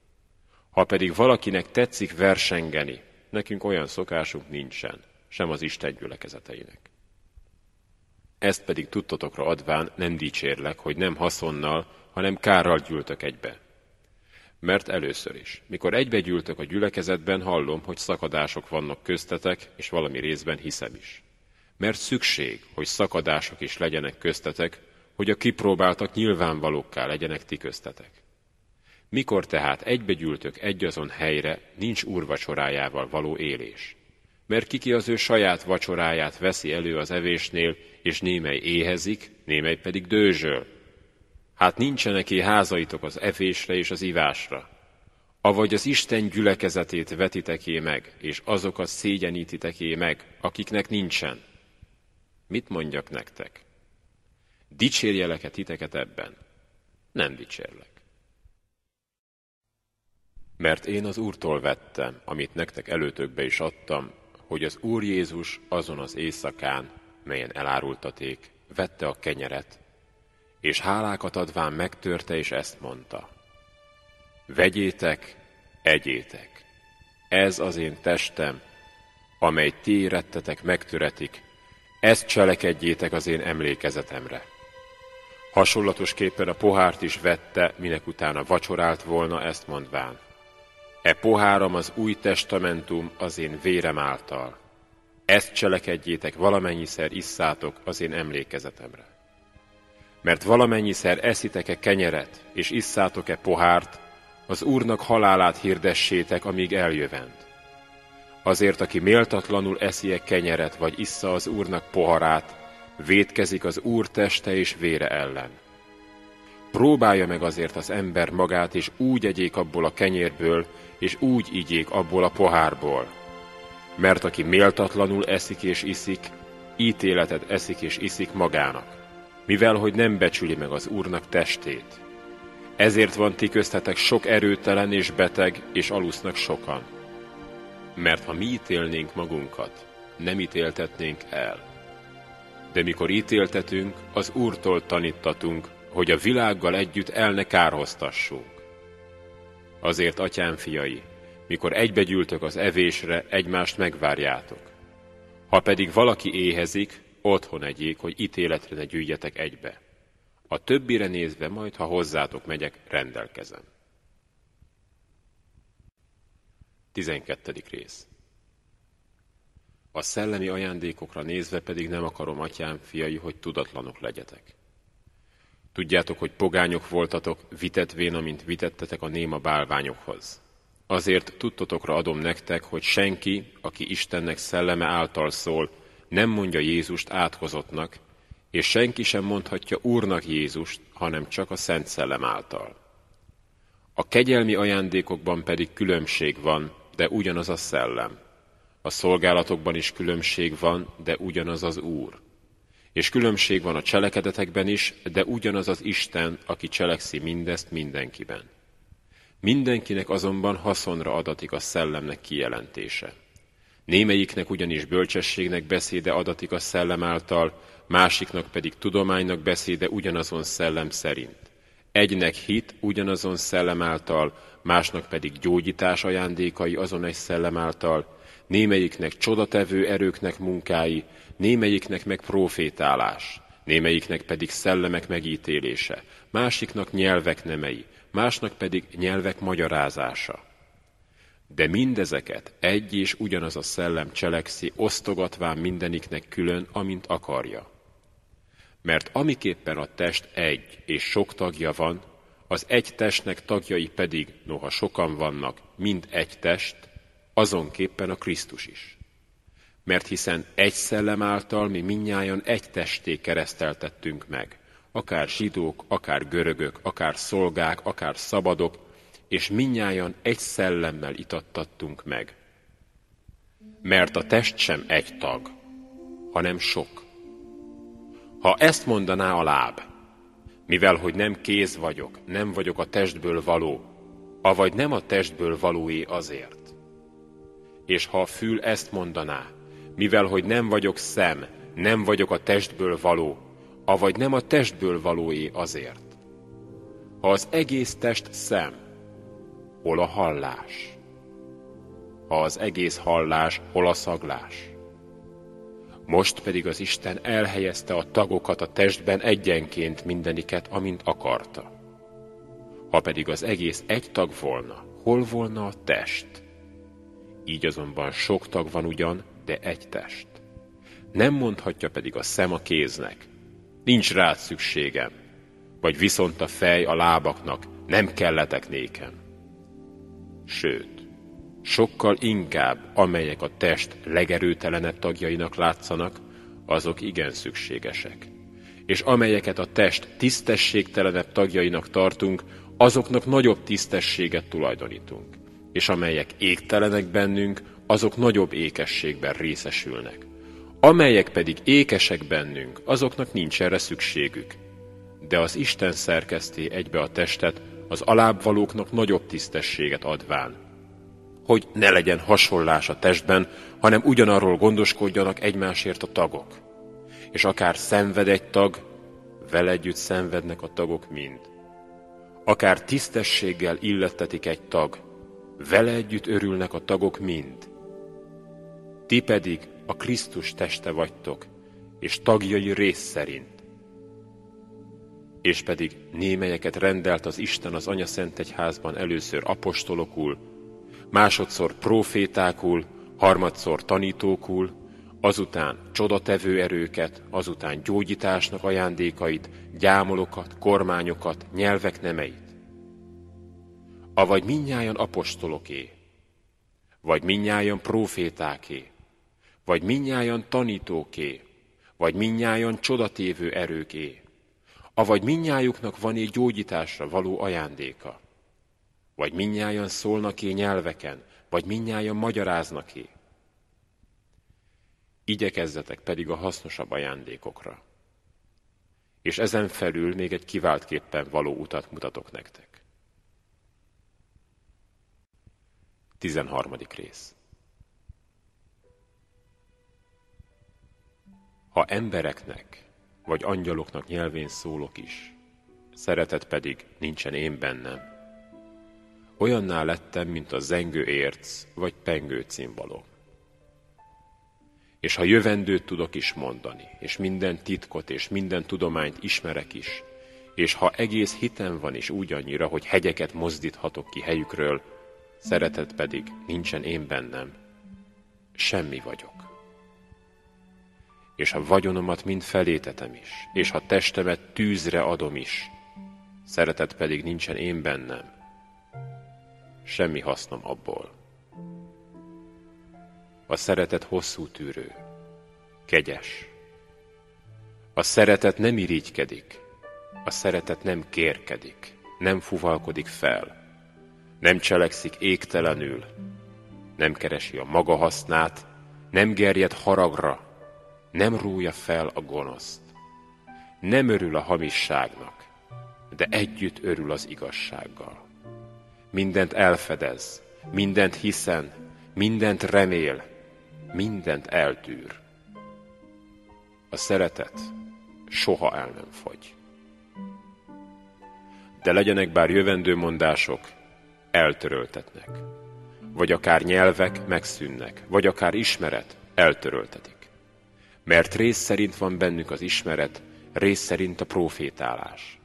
Ha pedig valakinek tetszik versengeni, nekünk olyan szokásunk nincsen, sem az Isten gyülekezeteinek. Ezt pedig tudtotokra adván nem dicsérlek, hogy nem haszonnal, hanem kárral gyűltök egybe. Mert először is, mikor egybe gyűltök a gyülekezetben, hallom, hogy szakadások vannak köztetek, és valami részben hiszem is. Mert szükség, hogy szakadások is legyenek köztetek, hogy a kipróbáltak nyilvánvalókká legyenek ti köztetek. Mikor tehát egybegyűltök egy azon helyre, nincs úrvacsorájával való élés. Mert kiki az ő saját vacsoráját veszi elő az evésnél, és némely éhezik, némely pedig dőzsöl. Hát nincsenek-é házaitok az evésre és az ivásra. Avagy az Isten gyülekezetét vetiteké meg, és azokat szégyenítiteké meg, akiknek nincsen. Mit mondjak nektek? Dicsérjelek-e titeket ebben? Nem dicsérlek. Mert én az Úrtól vettem, amit nektek előtökbe is adtam, hogy az Úr Jézus azon az éjszakán, melyen elárultaték, vette a kenyeret, és hálákat adván megtörte, és ezt mondta. Vegyétek, egyétek, ez az én testem, amely ti érettetek megtöretik, ezt cselekedjétek az én emlékezetemre. Hasonlatosképpen a pohárt is vette, minek utána vacsorált volna, ezt mondván. E poháram az új testamentum az én vérem által. Ezt cselekedjétek, valamennyiszer isszátok az én emlékezetemre. Mert valamennyiszer eszitek-e kenyeret, és isszátok-e pohárt, az Úrnak halálát hirdessétek, amíg eljövend. Azért, aki méltatlanul eszi-e kenyeret, vagy issza az Úrnak poharát, vétkezik az Úr teste és vére ellen. Próbálja meg azért az ember magát, és úgy egyék abból a kenyérből, és úgy igyék abból a pohárból. Mert aki méltatlanul eszik és iszik, ítéletet eszik és iszik magának, mivel hogy nem becsüli meg az Úrnak testét. Ezért van ti köztetek sok erőtelen és beteg, és alusznak sokan. Mert ha mi ítélnénk magunkat, nem ítéltetnénk el. De mikor ítéltetünk, az Úrtól tanítatunk, hogy a világgal együtt el ne kárhoztassunk. Azért, atyám fiai, mikor egybegyűltök az evésre, egymást megvárjátok. Ha pedig valaki éhezik, otthon egyék, hogy ítéletre ne gyűjjetek egybe. A többire nézve majd, ha hozzátok megyek, rendelkezem. 12. rész A szellemi ajándékokra nézve pedig nem akarom, atyám, fiai, hogy tudatlanok legyetek. Tudjátok, hogy pogányok voltatok, vitetvén, amint vitettetek a néma bálványokhoz. Azért tudtotokra adom nektek, hogy senki, aki Istennek szelleme által szól, nem mondja Jézust átkozottnak, és senki sem mondhatja Úrnak Jézust, hanem csak a Szent Szellem által. A kegyelmi ajándékokban pedig különbség van, de ugyanaz a szellem. A szolgálatokban is különbség van, de ugyanaz az Úr. És különbség van a cselekedetekben is, de ugyanaz az Isten, aki cselekszi mindezt mindenkiben. Mindenkinek azonban haszonra adatik a szellemnek kijelentése. Némelyiknek ugyanis bölcsességnek beszéde adatik a szellem által, másiknak pedig tudománynak beszéde ugyanazon szellem szerint. Egynek hit ugyanazon szellem által, másnak pedig gyógyítás ajándékai azon egy szellem által, némelyiknek csodatevő erőknek munkái, némelyiknek meg profétálás, némelyiknek pedig szellemek megítélése, másiknak nyelvek nemei, másnak pedig nyelvek magyarázása. De mindezeket egy és ugyanaz a szellem cselekszi, osztogatván mindeniknek külön, amint akarja. Mert amiképpen a test egy és sok tagja van, az egy testnek tagjai pedig, noha sokan vannak, mind egy test, azonképpen a Krisztus is. Mert hiszen egy szellem által mi minnyáján egy testé kereszteltettünk meg, akár zsidók, akár görögök, akár szolgák, akár szabadok, és minnyáján egy szellemmel itattattunk meg. Mert a test sem egy tag, hanem sok. Ha ezt mondaná a láb, mivel hogy nem kéz vagyok, nem vagyok a testből való, avagy nem a testből valóé azért, És ha a fül ezt mondaná, mivel hogy nem vagyok szem, nem vagyok a testből való, avagy nem a testből valóé azért. Ha az egész test szem, hol a hallás? Ha az egész hallás, hol a szaglás? Most pedig az Isten elhelyezte a tagokat a testben egyenként mindeniket, amint akarta. Ha pedig az egész egy tag volna, hol volna a test? Így azonban sok tag van ugyan, de egy test. Nem mondhatja pedig a szem a kéznek, nincs rád szükségem, vagy viszont a fej a lábaknak, nem kelletek nékem. Sőt, sokkal inkább, amelyek a test legerőtelenebb tagjainak látszanak, azok igen szükségesek. És amelyeket a test tisztességtelenebb tagjainak tartunk, azoknak nagyobb tisztességet tulajdonítunk. És amelyek égtelenek bennünk, azok nagyobb ékességben részesülnek. Amelyek pedig ékesek bennünk, azoknak nincs erre szükségük. De az Isten szerkeszti egybe a testet, az alábbvalóknak nagyobb tisztességet adván, hogy ne legyen hasonlás a testben, hanem ugyanarról gondoskodjanak egymásért a tagok. És akár szenved egy tag, vele együtt szenvednek a tagok mind. Akár tisztességgel illettetik egy tag, vele együtt örülnek a tagok mind. Ti pedig a Krisztus teste vagytok, és tagjai rész szerint. És pedig némelyeket rendelt az Isten az Anya Szent Egyházban először apostolokul, másodszor profétákul, harmadszor tanítókul, azután csodatevő erőket, azután gyógyításnak ajándékait, gyámolokat, kormányokat, nyelvek nemeit. Avagy minnyájan apostoloké, vagy minnyájan profétáké, vagy minnyájan tanítóké, vagy minnyájan csodatévő erőké, avagy minnyájuknak van-e gyógyításra való ajándéka, vagy minnyájan szólnak-é nyelveken, vagy minnyájan magyaráznak-é. Igyekezzetek pedig a hasznosabb ajándékokra. És ezen felül még egy kiváltképpen való utat mutatok nektek. 13. rész Ha embereknek vagy angyaloknak nyelvén szólok is, szeretet pedig nincsen én bennem, olyanná lettem, mint a zengő érc vagy pengő cimbalom. És ha jövendőt tudok is mondani, és minden titkot és minden tudományt ismerek is, és ha egész hitem van is úgy annyira, hogy hegyeket mozdíthatok ki helyükről, szeretet pedig nincsen én bennem, semmi vagyok és a vagyonomat mind felétetem is, és ha testemet tűzre adom is, szeretet pedig nincsen én bennem, semmi hasznom abból. A szeretet hosszú tűrő, kegyes. A szeretet nem irigykedik, a szeretet nem kérkedik, nem fuvalkodik fel, nem cselekszik égtelenül, nem keresi a maga hasznát, nem gerjed haragra, nem rúja fel a gonoszt. Nem örül a hamisságnak, de együtt örül az igazsággal. Mindent elfedez, mindent hiszen, mindent remél, mindent eltűr. A szeretet soha el nem fogy. De legyenek bár jövendő mondások, eltöröltetnek. Vagy akár nyelvek megszűnnek, vagy akár ismeret eltöröltetik mert rész szerint van bennük az ismeret, rész szerint a profétálás.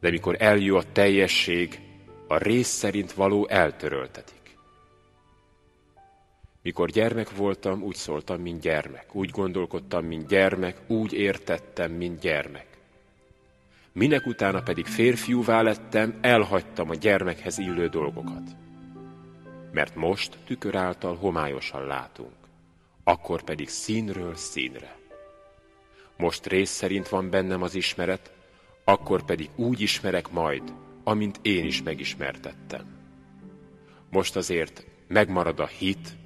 De mikor eljő a teljesség, a rész szerint való eltöröltetik. Mikor gyermek voltam, úgy szóltam, mint gyermek. Úgy gondolkodtam, mint gyermek, úgy értettem, mint gyermek. Minek utána pedig férfiúvá lettem, elhagytam a gyermekhez illő dolgokat. Mert most tükör által homályosan látunk akkor pedig színről színre. Most rész szerint van bennem az ismeret, akkor pedig úgy ismerek majd, amint én is megismertettem. Most azért megmarad a hit,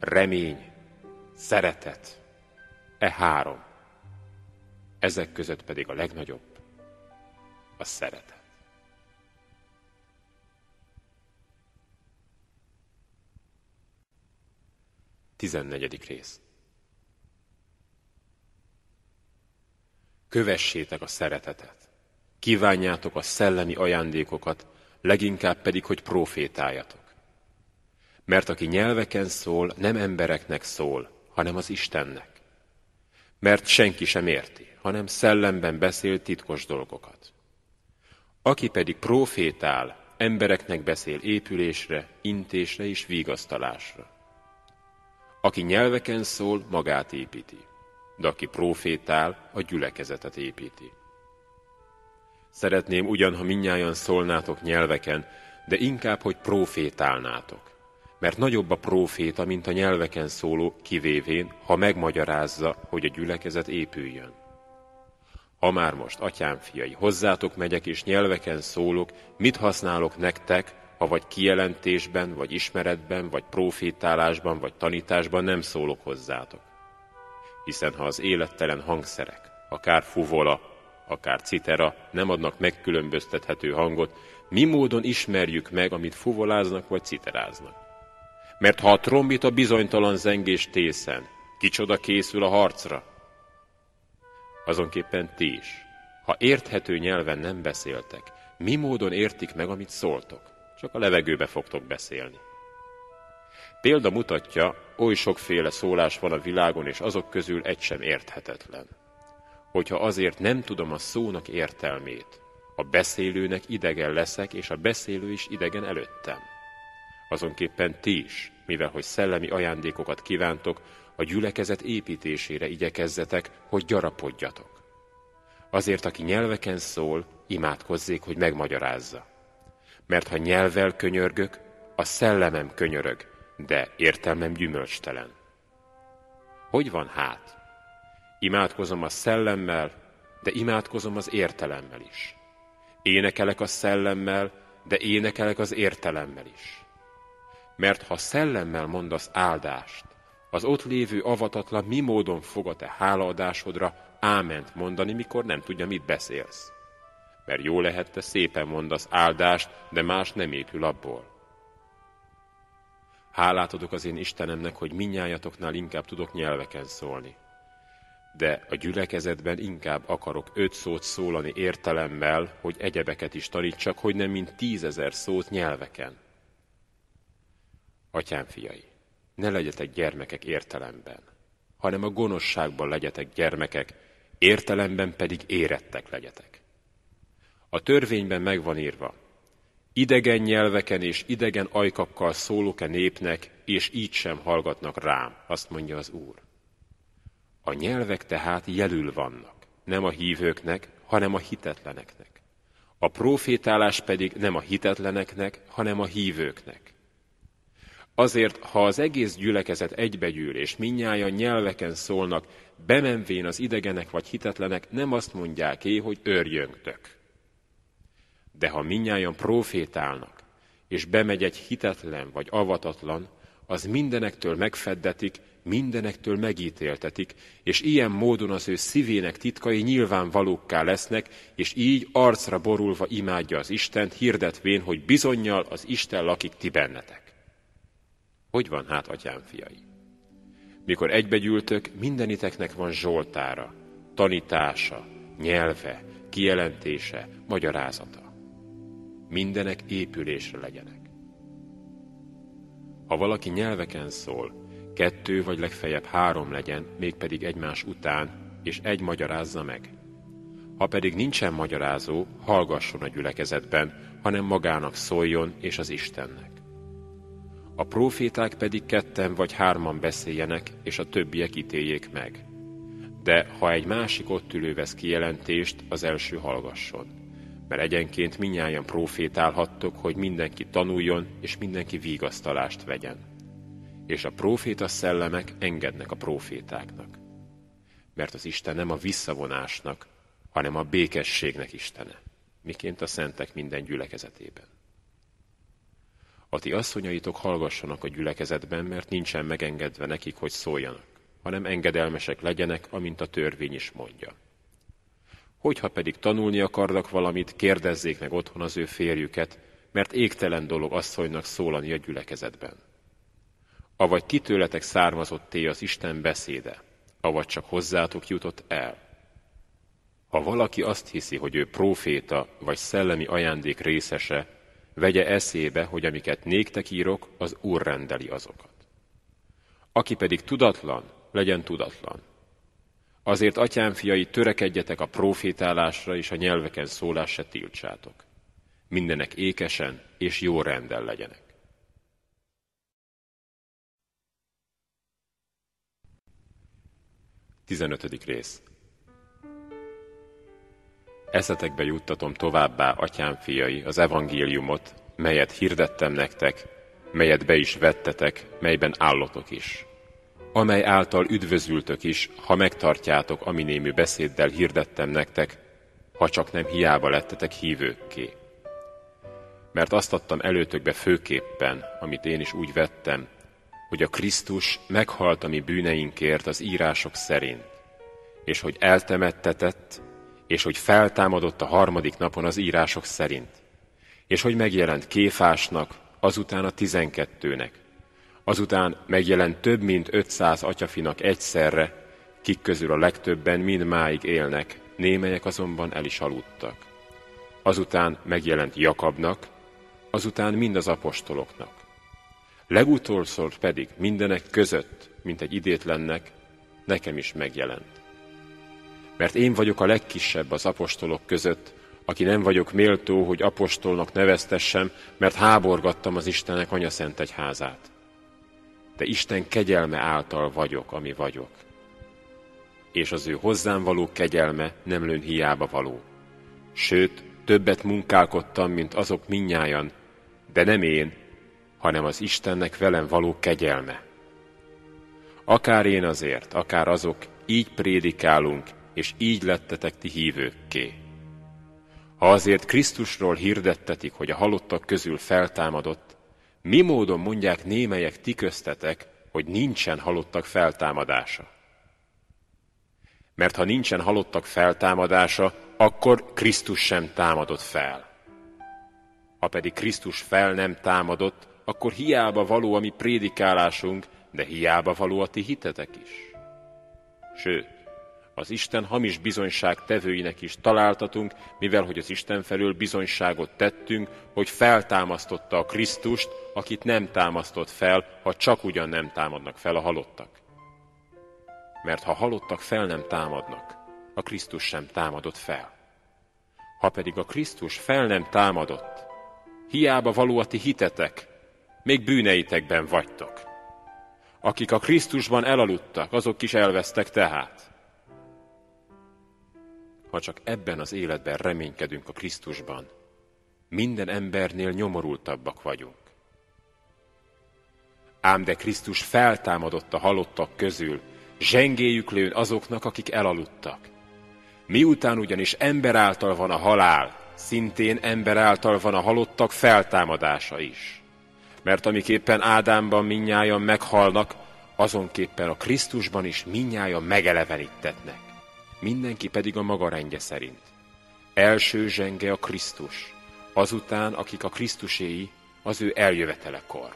remény, szeretet, e három. Ezek között pedig a legnagyobb a szeretet. 14. rész. Kövessétek a szeretetet, kívánjátok a szellemi ajándékokat, leginkább pedig, hogy profétáljatok. Mert aki nyelveken szól, nem embereknek szól, hanem az Istennek. Mert senki sem érti, hanem szellemben beszél titkos dolgokat. Aki pedig profétál, embereknek beszél épülésre, intésre és vigasztalásra. Aki nyelveken szól, magát építi, de aki profétál, a gyülekezetet építi. Szeretném ugyan, ha minnyáján szólnátok nyelveken, de inkább, hogy profétálnátok. Mert nagyobb a proféta, mint a nyelveken szóló, kivévén, ha megmagyarázza, hogy a gyülekezet épüljön. Ha már most, atyám fiai, hozzátok megyek és nyelveken szólok, mit használok nektek, ha vagy kijelentésben, vagy ismeretben, vagy profétálásban, vagy tanításban nem szólok hozzátok. Hiszen ha az élettelen hangszerek, akár fuvola, akár citera nem adnak megkülönböztethető hangot, mi módon ismerjük meg, amit fuvoláznak vagy citeráznak. Mert ha a trombita bizonytalan zengés tészen, kicsoda készül a harcra? Azonképpen ti is, ha érthető nyelven nem beszéltek, mi módon értik meg, amit szóltok? Csak a levegőbe fogtok beszélni. Példa mutatja, oly sokféle szólás van a világon, és azok közül egy sem érthetetlen. Hogyha azért nem tudom a szónak értelmét, a beszélőnek idegen leszek, és a beszélő is idegen előttem. Azonképpen ti is, mivel hogy szellemi ajándékokat kívántok, a gyülekezet építésére igyekezzetek, hogy gyarapodjatok. Azért, aki nyelveken szól, imádkozzék, hogy megmagyarázza mert ha nyelvvel könyörgök, a szellemem könyörög, de értelmem gyümölcstelen. Hogy van hát? Imádkozom a szellemmel, de imádkozom az értelemmel is. Énekelek a szellemmel, de énekelek az értelemmel is. Mert ha szellemmel mondasz áldást, az ott lévő avatatlan mi módon fog a te hálaadásodra áment mondani, mikor nem tudja, mit beszélsz mert jó lehet, te szépen mondasz áldást, de más nem épül abból. Hálát adok az én Istenemnek, hogy minnyájatoknál inkább tudok nyelveken szólni. De a gyülekezetben inkább akarok öt szót szólani értelemmel, hogy egyebeket is tanítsak, hogy nem mint tízezer szót nyelveken. Atyám fiai, ne legyetek gyermekek értelemben, hanem a gonoszságban legyetek gyermekek, értelemben pedig érettek legyetek. A törvényben megvan írva, idegen nyelveken és idegen ajkakkal szólok-e népnek, és így sem hallgatnak rám, azt mondja az Úr. A nyelvek tehát jelül vannak, nem a hívőknek, hanem a hitetleneknek. A profétálás pedig nem a hitetleneknek, hanem a hívőknek. Azért, ha az egész gyülekezet egybegyűl, és minnyáján nyelveken szólnak, bemenvén az idegenek vagy hitetlenek, nem azt mondják é, hogy örjöngtök. De ha minnyáján profétálnak, és bemegy egy hitetlen vagy avatatlan, az mindenektől megfeddetik, mindenektől megítéltetik, és ilyen módon az ő szívének titkai nyilvánvalókká lesznek, és így arcra borulva imádja az Istent, hirdetvén, hogy bizonyal az Isten lakik ti bennetek. Hogy van hát, atyám fiai? Mikor egybegyűltök, mindeniteknek van zsoltára, tanítása, nyelve, kijelentése, magyarázata mindenek épülésre legyenek. Ha valaki nyelveken szól, kettő vagy legfeljebb három legyen, mégpedig egymás után, és egy magyarázza meg. Ha pedig nincsen magyarázó, hallgasson a gyülekezetben, hanem magának szóljon és az Istennek. A proféták pedig ketten vagy hárman beszéljenek, és a többiek ítéljék meg. De ha egy másik ott ülő vesz kijelentést, az első hallgasson mert egyenként minnyáján profétálhattok, hogy mindenki tanuljon, és mindenki vigasztalást vegyen. És a proféta szellemek engednek a profétáknak. Mert az Isten nem a visszavonásnak, hanem a békességnek Istene, miként a szentek minden gyülekezetében. A ti asszonyaitok hallgassanak a gyülekezetben, mert nincsen megengedve nekik, hogy szóljanak, hanem engedelmesek legyenek, amint a törvény is mondja. Hogyha pedig tanulni akarnak valamit, kérdezzék meg otthon az ő férjüket, mert égtelen dolog asszonynak szólani a gyülekezetben. avagy titőletek származott té az Isten beszéde, avagy csak hozzátok jutott el. Ha valaki azt hiszi, hogy ő próféta vagy szellemi ajándék részese, vegye eszébe, hogy amiket néktek írok, az Úr rendeli azokat. Aki pedig tudatlan, legyen tudatlan. Azért, atyám fiai, törekedjetek a profétálásra és a nyelveken szólás se tiltsátok. Mindenek ékesen és jó rendel legyenek. Tizenötödik rész Eszetekbe juttatom továbbá, atyám fiai, az evangéliumot, melyet hirdettem nektek, melyet be is vettetek, melyben állotok is. Amely által üdvözültök is, ha megtartjátok, ami némű beszéddel hirdettem nektek, ha csak nem hiába lettetek hívőkké. Mert azt adtam előtökbe főképpen, amit én is úgy vettem, hogy a Krisztus meghalt a mi bűneinkért az írások szerint, és hogy eltemettetett, és hogy feltámadott a harmadik napon az írások szerint, és hogy megjelent Kéfásnak, azután a tizenkettőnek, azután megjelent több mint ötszáz atyafinak egyszerre, kik közül a legtöbben mind máig élnek, némelyek azonban el is aludtak. Azután megjelent Jakabnak, azután mind az apostoloknak. Legutolszor pedig mindenek között, mint egy idétlennek, nekem is megjelent mert én vagyok a legkisebb az apostolok között, aki nem vagyok méltó, hogy apostolnak neveztessem, mert háborgattam az Istenek anyaszent egyházát. De Isten kegyelme által vagyok, ami vagyok. És az ő hozzám való kegyelme nem lőn hiába való. Sőt, többet munkálkodtam, mint azok minnyájan, de nem én, hanem az Istennek velem való kegyelme. Akár én azért, akár azok, így prédikálunk, és így lettetek ti hívőkké. Ha azért Krisztusról hirdettetik, hogy a halottak közül feltámadott, mi módon mondják némelyek ti köztetek, hogy nincsen halottak feltámadása? Mert ha nincsen halottak feltámadása, akkor Krisztus sem támadott fel. Ha pedig Krisztus fel nem támadott, akkor hiába való a mi prédikálásunk, de hiába való a ti hitetek is. Sőt, az Isten hamis bizonyság tevőinek is találtatunk, mivel hogy az Isten felől bizonyságot tettünk, hogy feltámasztotta a Krisztust, akit nem támasztott fel, ha csak ugyan nem támadnak fel a halottak. Mert ha halottak fel nem támadnak, a Krisztus sem támadott fel. Ha pedig a Krisztus fel nem támadott, hiába való a ti hitetek, még bűneitekben vagytok. Akik a Krisztusban elaludtak, azok is elvesztek tehát ha csak ebben az életben reménykedünk a Krisztusban, minden embernél nyomorultabbak vagyunk. Ám de Krisztus feltámadott a halottak közül, zsengéjük lőn azoknak, akik elaludtak. Miután ugyanis ember által van a halál, szintén ember által van a halottak feltámadása is. Mert amiképpen Ádámban minnyájan meghalnak, azonképpen a Krisztusban is minnyájan megelevenítetnek mindenki pedig a maga rendje szerint. Első zsenge a Krisztus, azután, akik a Krisztuséi, az ő eljövetelekor.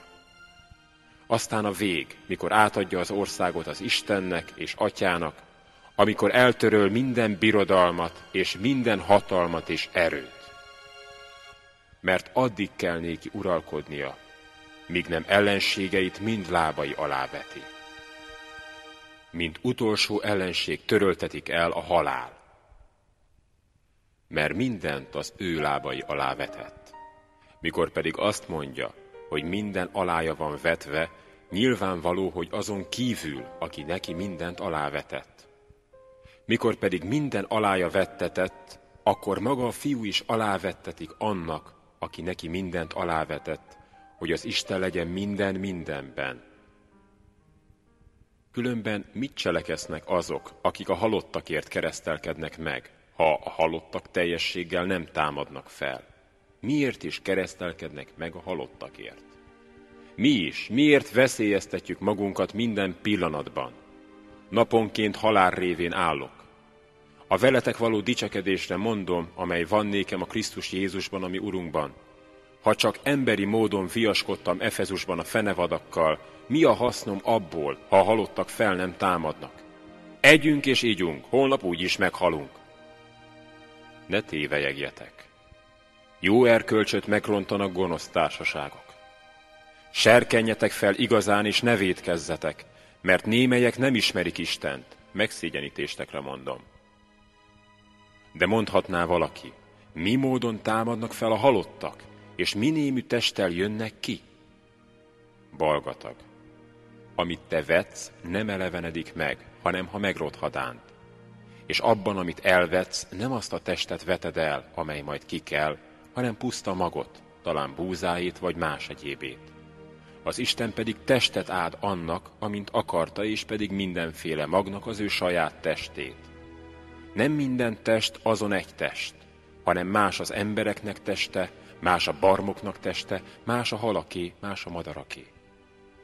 Aztán a vég, mikor átadja az országot az Istennek és Atyának, amikor eltöröl minden birodalmat és minden hatalmat és erőt. Mert addig kell néki uralkodnia, míg nem ellenségeit mind lábai alá veti mint utolsó ellenség töröltetik el a halál. Mert mindent az ő lábai alá vetett. Mikor pedig azt mondja, hogy minden alája van vetve, nyilvánvaló, hogy azon kívül, aki neki mindent alávetett. Mikor pedig minden alája vettetett, akkor maga a fiú is alávettetik annak, aki neki mindent alávetett, hogy az Isten legyen minden mindenben, Különben mit cselekesznek azok, akik a halottakért keresztelkednek meg, ha a halottak teljességgel nem támadnak fel? Miért is keresztelkednek meg a halottakért? Mi is, miért veszélyeztetjük magunkat minden pillanatban? Naponként halál révén állok. A veletek való dicsekedésre mondom, amely van nékem a Krisztus Jézusban, ami Urunkban. Ha csak emberi módon viaskodtam Efezusban a fenevadakkal, mi a hasznom abból, ha a halottak fel nem támadnak? Együnk és ígyunk, holnap úgy is meghalunk. Ne tévejegjetek. Jó erkölcsöt megrontanak gonosz társaságok. Serkenjetek fel igazán, és ne védkezzetek, mert némelyek nem ismerik Istent, megszégyenítéstekre mondom. De mondhatná valaki, mi módon támadnak fel a halottak, és minémű testtel jönnek ki? Balgatag. Amit te vetsz, nem elevenedik meg, hanem ha megrothadánt. És abban, amit elvetsz, nem azt a testet veted el, amely majd ki kell, hanem puszta magot, talán búzáit vagy más egyébét. Az Isten pedig testet ád annak, amint akarta, és pedig mindenféle magnak az ő saját testét. Nem minden test azon egy test, hanem más az embereknek teste, más a barmoknak teste, más a halaké, más a madaraké.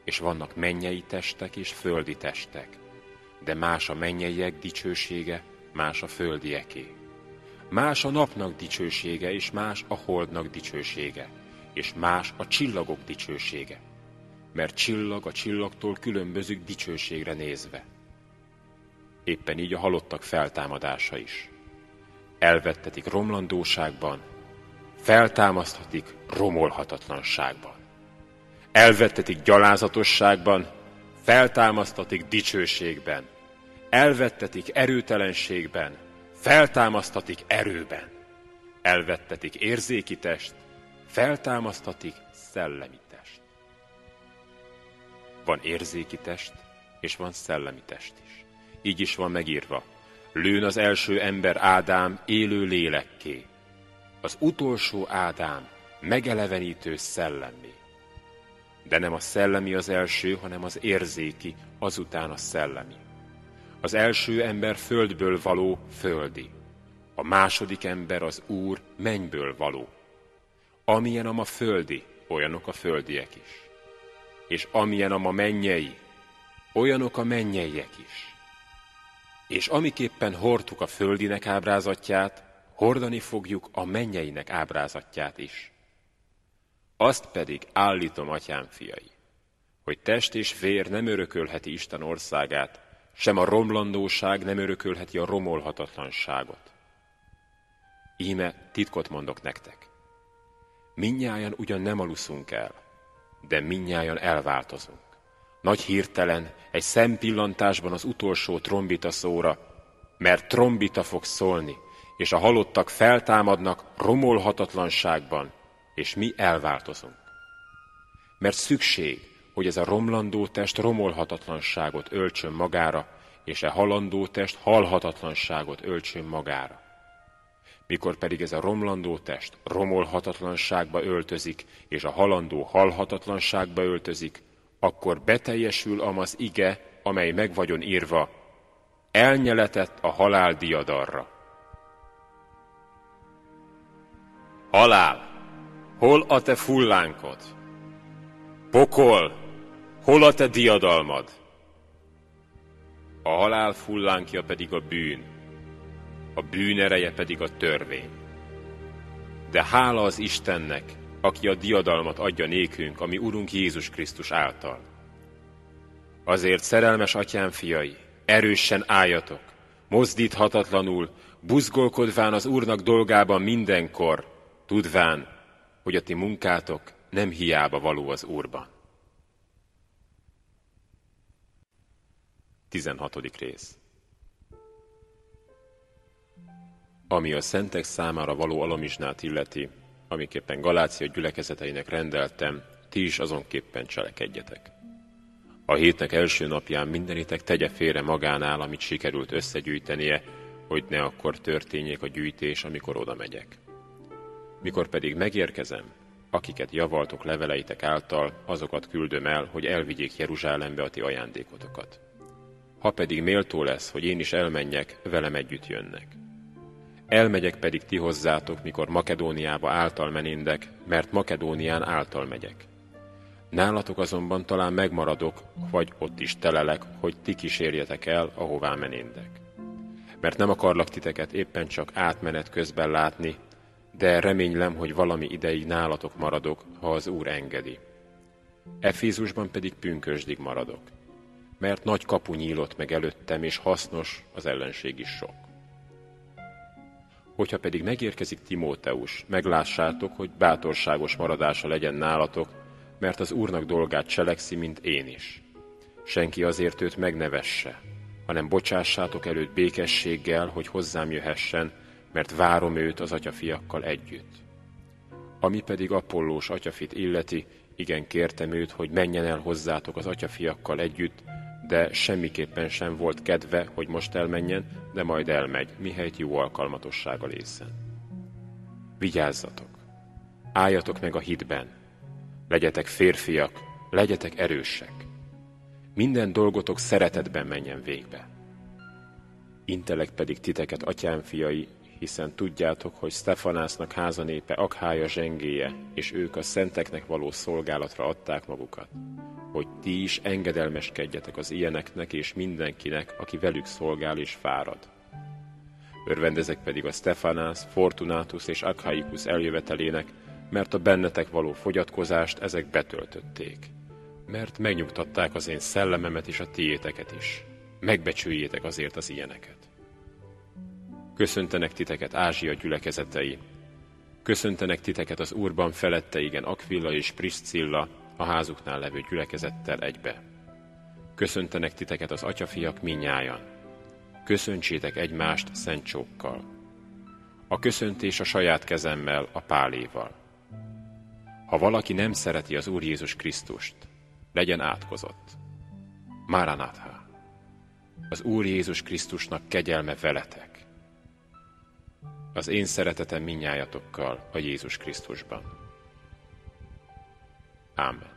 És vannak mennyei testek és földi testek, de más a mennyeiek dicsősége, más a földieké. Más a napnak dicsősége, és más a holdnak dicsősége, és más a csillagok dicsősége, mert csillag a csillagtól különbözik dicsőségre nézve. Éppen így a halottak feltámadása is. Elvettetik romlandóságban, feltámaszthatik romolhatatlanságban. Elvettetik gyalázatosságban, feltámasztatik dicsőségben. Elvettetik erőtelenségben, feltámasztatik erőben. Elvettetik érzéki test, feltámasztatik szellemi test. Van érzéki test, és van szellemi test is. Így is van megírva. Lőn az első ember Ádám élő lélekké, az utolsó Ádám megelevenítő szellemi. De nem a szellemi az első, hanem az érzéki, azután a szellemi. Az első ember földből való, földi. A második ember az Úr mennyből való. Amilyen a ma földi, olyanok a földiek is. És amilyen a ma mennyei, olyanok a mennyeiek is. És amiképpen hordtuk a földinek ábrázatját, hordani fogjuk a mennyeinek ábrázatját is. Azt pedig állítom, atyám fiai, hogy test és vér nem örökölheti Isten országát, sem a romlandóság nem örökölheti a romolhatatlanságot. Íme titkot mondok nektek. Minnyáján ugyan nem aluszunk el, de minnyáján elváltozunk. Nagy hirtelen, egy szempillantásban az utolsó trombita szóra, mert trombita fog szólni, és a halottak feltámadnak romolhatatlanságban, és mi elváltozunk. Mert szükség, hogy ez a romlandó test romolhatatlanságot öltsön magára, és e halandó test halhatatlanságot öltsön magára. Mikor pedig ez a romlandó test romolhatatlanságba öltözik, és a halandó halhatatlanságba öltözik, akkor beteljesül amaz ige, amely meg írva, elnyeletett a halál diadarra. Halál, hol a te fullánkod? Pokol, hol a te diadalmad? A halál fullánkja pedig a bűn, a bűn ereje pedig a törvény. De hála az Istennek, aki a diadalmat adja nékünk, ami Urunk Jézus Krisztus által. Azért, szerelmes atyám fiai, erősen álljatok, mozdíthatatlanul, buzgolkodván az Úrnak dolgában mindenkor, tudván, hogy a ti munkátok nem hiába való az Úrban. 16. rész Ami a szentek számára való alamizsnát illeti, amiképpen Galácia gyülekezeteinek rendeltem, ti is azonképpen cselekedjetek. A hétnek első napján mindenitek tegye félre magánál, amit sikerült összegyűjtenie, hogy ne akkor történjék a gyűjtés, amikor oda megyek. Mikor pedig megérkezem, akiket javaltok leveleitek által, azokat küldöm el, hogy elvigyék Jeruzsálembe a ti ajándékotokat. Ha pedig méltó lesz, hogy én is elmenjek, velem együtt jönnek. Elmegyek pedig ti hozzátok, mikor Makedóniába által menindek, mert Makedónián által megyek. Nálatok azonban talán megmaradok, vagy ott is telelek, hogy ti kísérjetek el, ahová menindek. Mert nem akarlak titeket éppen csak átmenet közben látni, de reménylem, hogy valami ideig nálatok maradok, ha az Úr engedi. Efézusban pedig pünkösdig maradok, mert nagy kapu nyílott meg előttem, és hasznos az ellenség is sok. Hogyha pedig megérkezik Timóteus, meglássátok, hogy bátorságos maradása legyen nálatok, mert az Úrnak dolgát cselekszi, mint én is. Senki azért őt megnevesse, hanem bocsássátok előtt békességgel, hogy hozzám jöhessen, mert várom őt az atyafiakkal együtt. Ami pedig Apollós atyafit illeti, igen kértem őt, hogy menjen el hozzátok az atyafiakkal együtt, de semmiképpen sem volt kedve, hogy most elmenjen, de majd elmegy, mihelyt jó alkalmatossága lészen. Vigyázzatok! Álljatok meg a hitben! Legyetek férfiak, legyetek erősek! Minden dolgotok szeretetben menjen végbe. Intelek pedig titeket, atyám fiai, hiszen tudjátok, hogy Stefanásznak házanépe Akhája zsengéje, és ők a szenteknek való szolgálatra adták magukat, hogy ti is engedelmeskedjetek az ilyeneknek és mindenkinek, aki velük szolgál és fárad. Örvendezek pedig a Stefanász, Fortunatus és Akhaikus eljövetelének, mert a bennetek való fogyatkozást ezek betöltötték. Mert megnyugtatták az én szellememet és a tiéteket is. Megbecsüljétek azért az ilyeneket. Köszöntenek titeket Ázsia gyülekezetei. Köszöntenek titeket az Úrban felette igen Aquilla és Priscilla, a házuknál levő gyülekezettel egybe. Köszöntenek titeket az atyafiak minnyájan. Köszöntsétek egymást szent csókkal. A köszöntés a saját kezemmel, a páléval. Ha valaki nem szereti az Úr Jézus Krisztust, legyen átkozott. Maranatha. Az Úr Jézus Krisztusnak kegyelme veletek az én szeretetem minnyájatokkal a Jézus Krisztusban. Amen.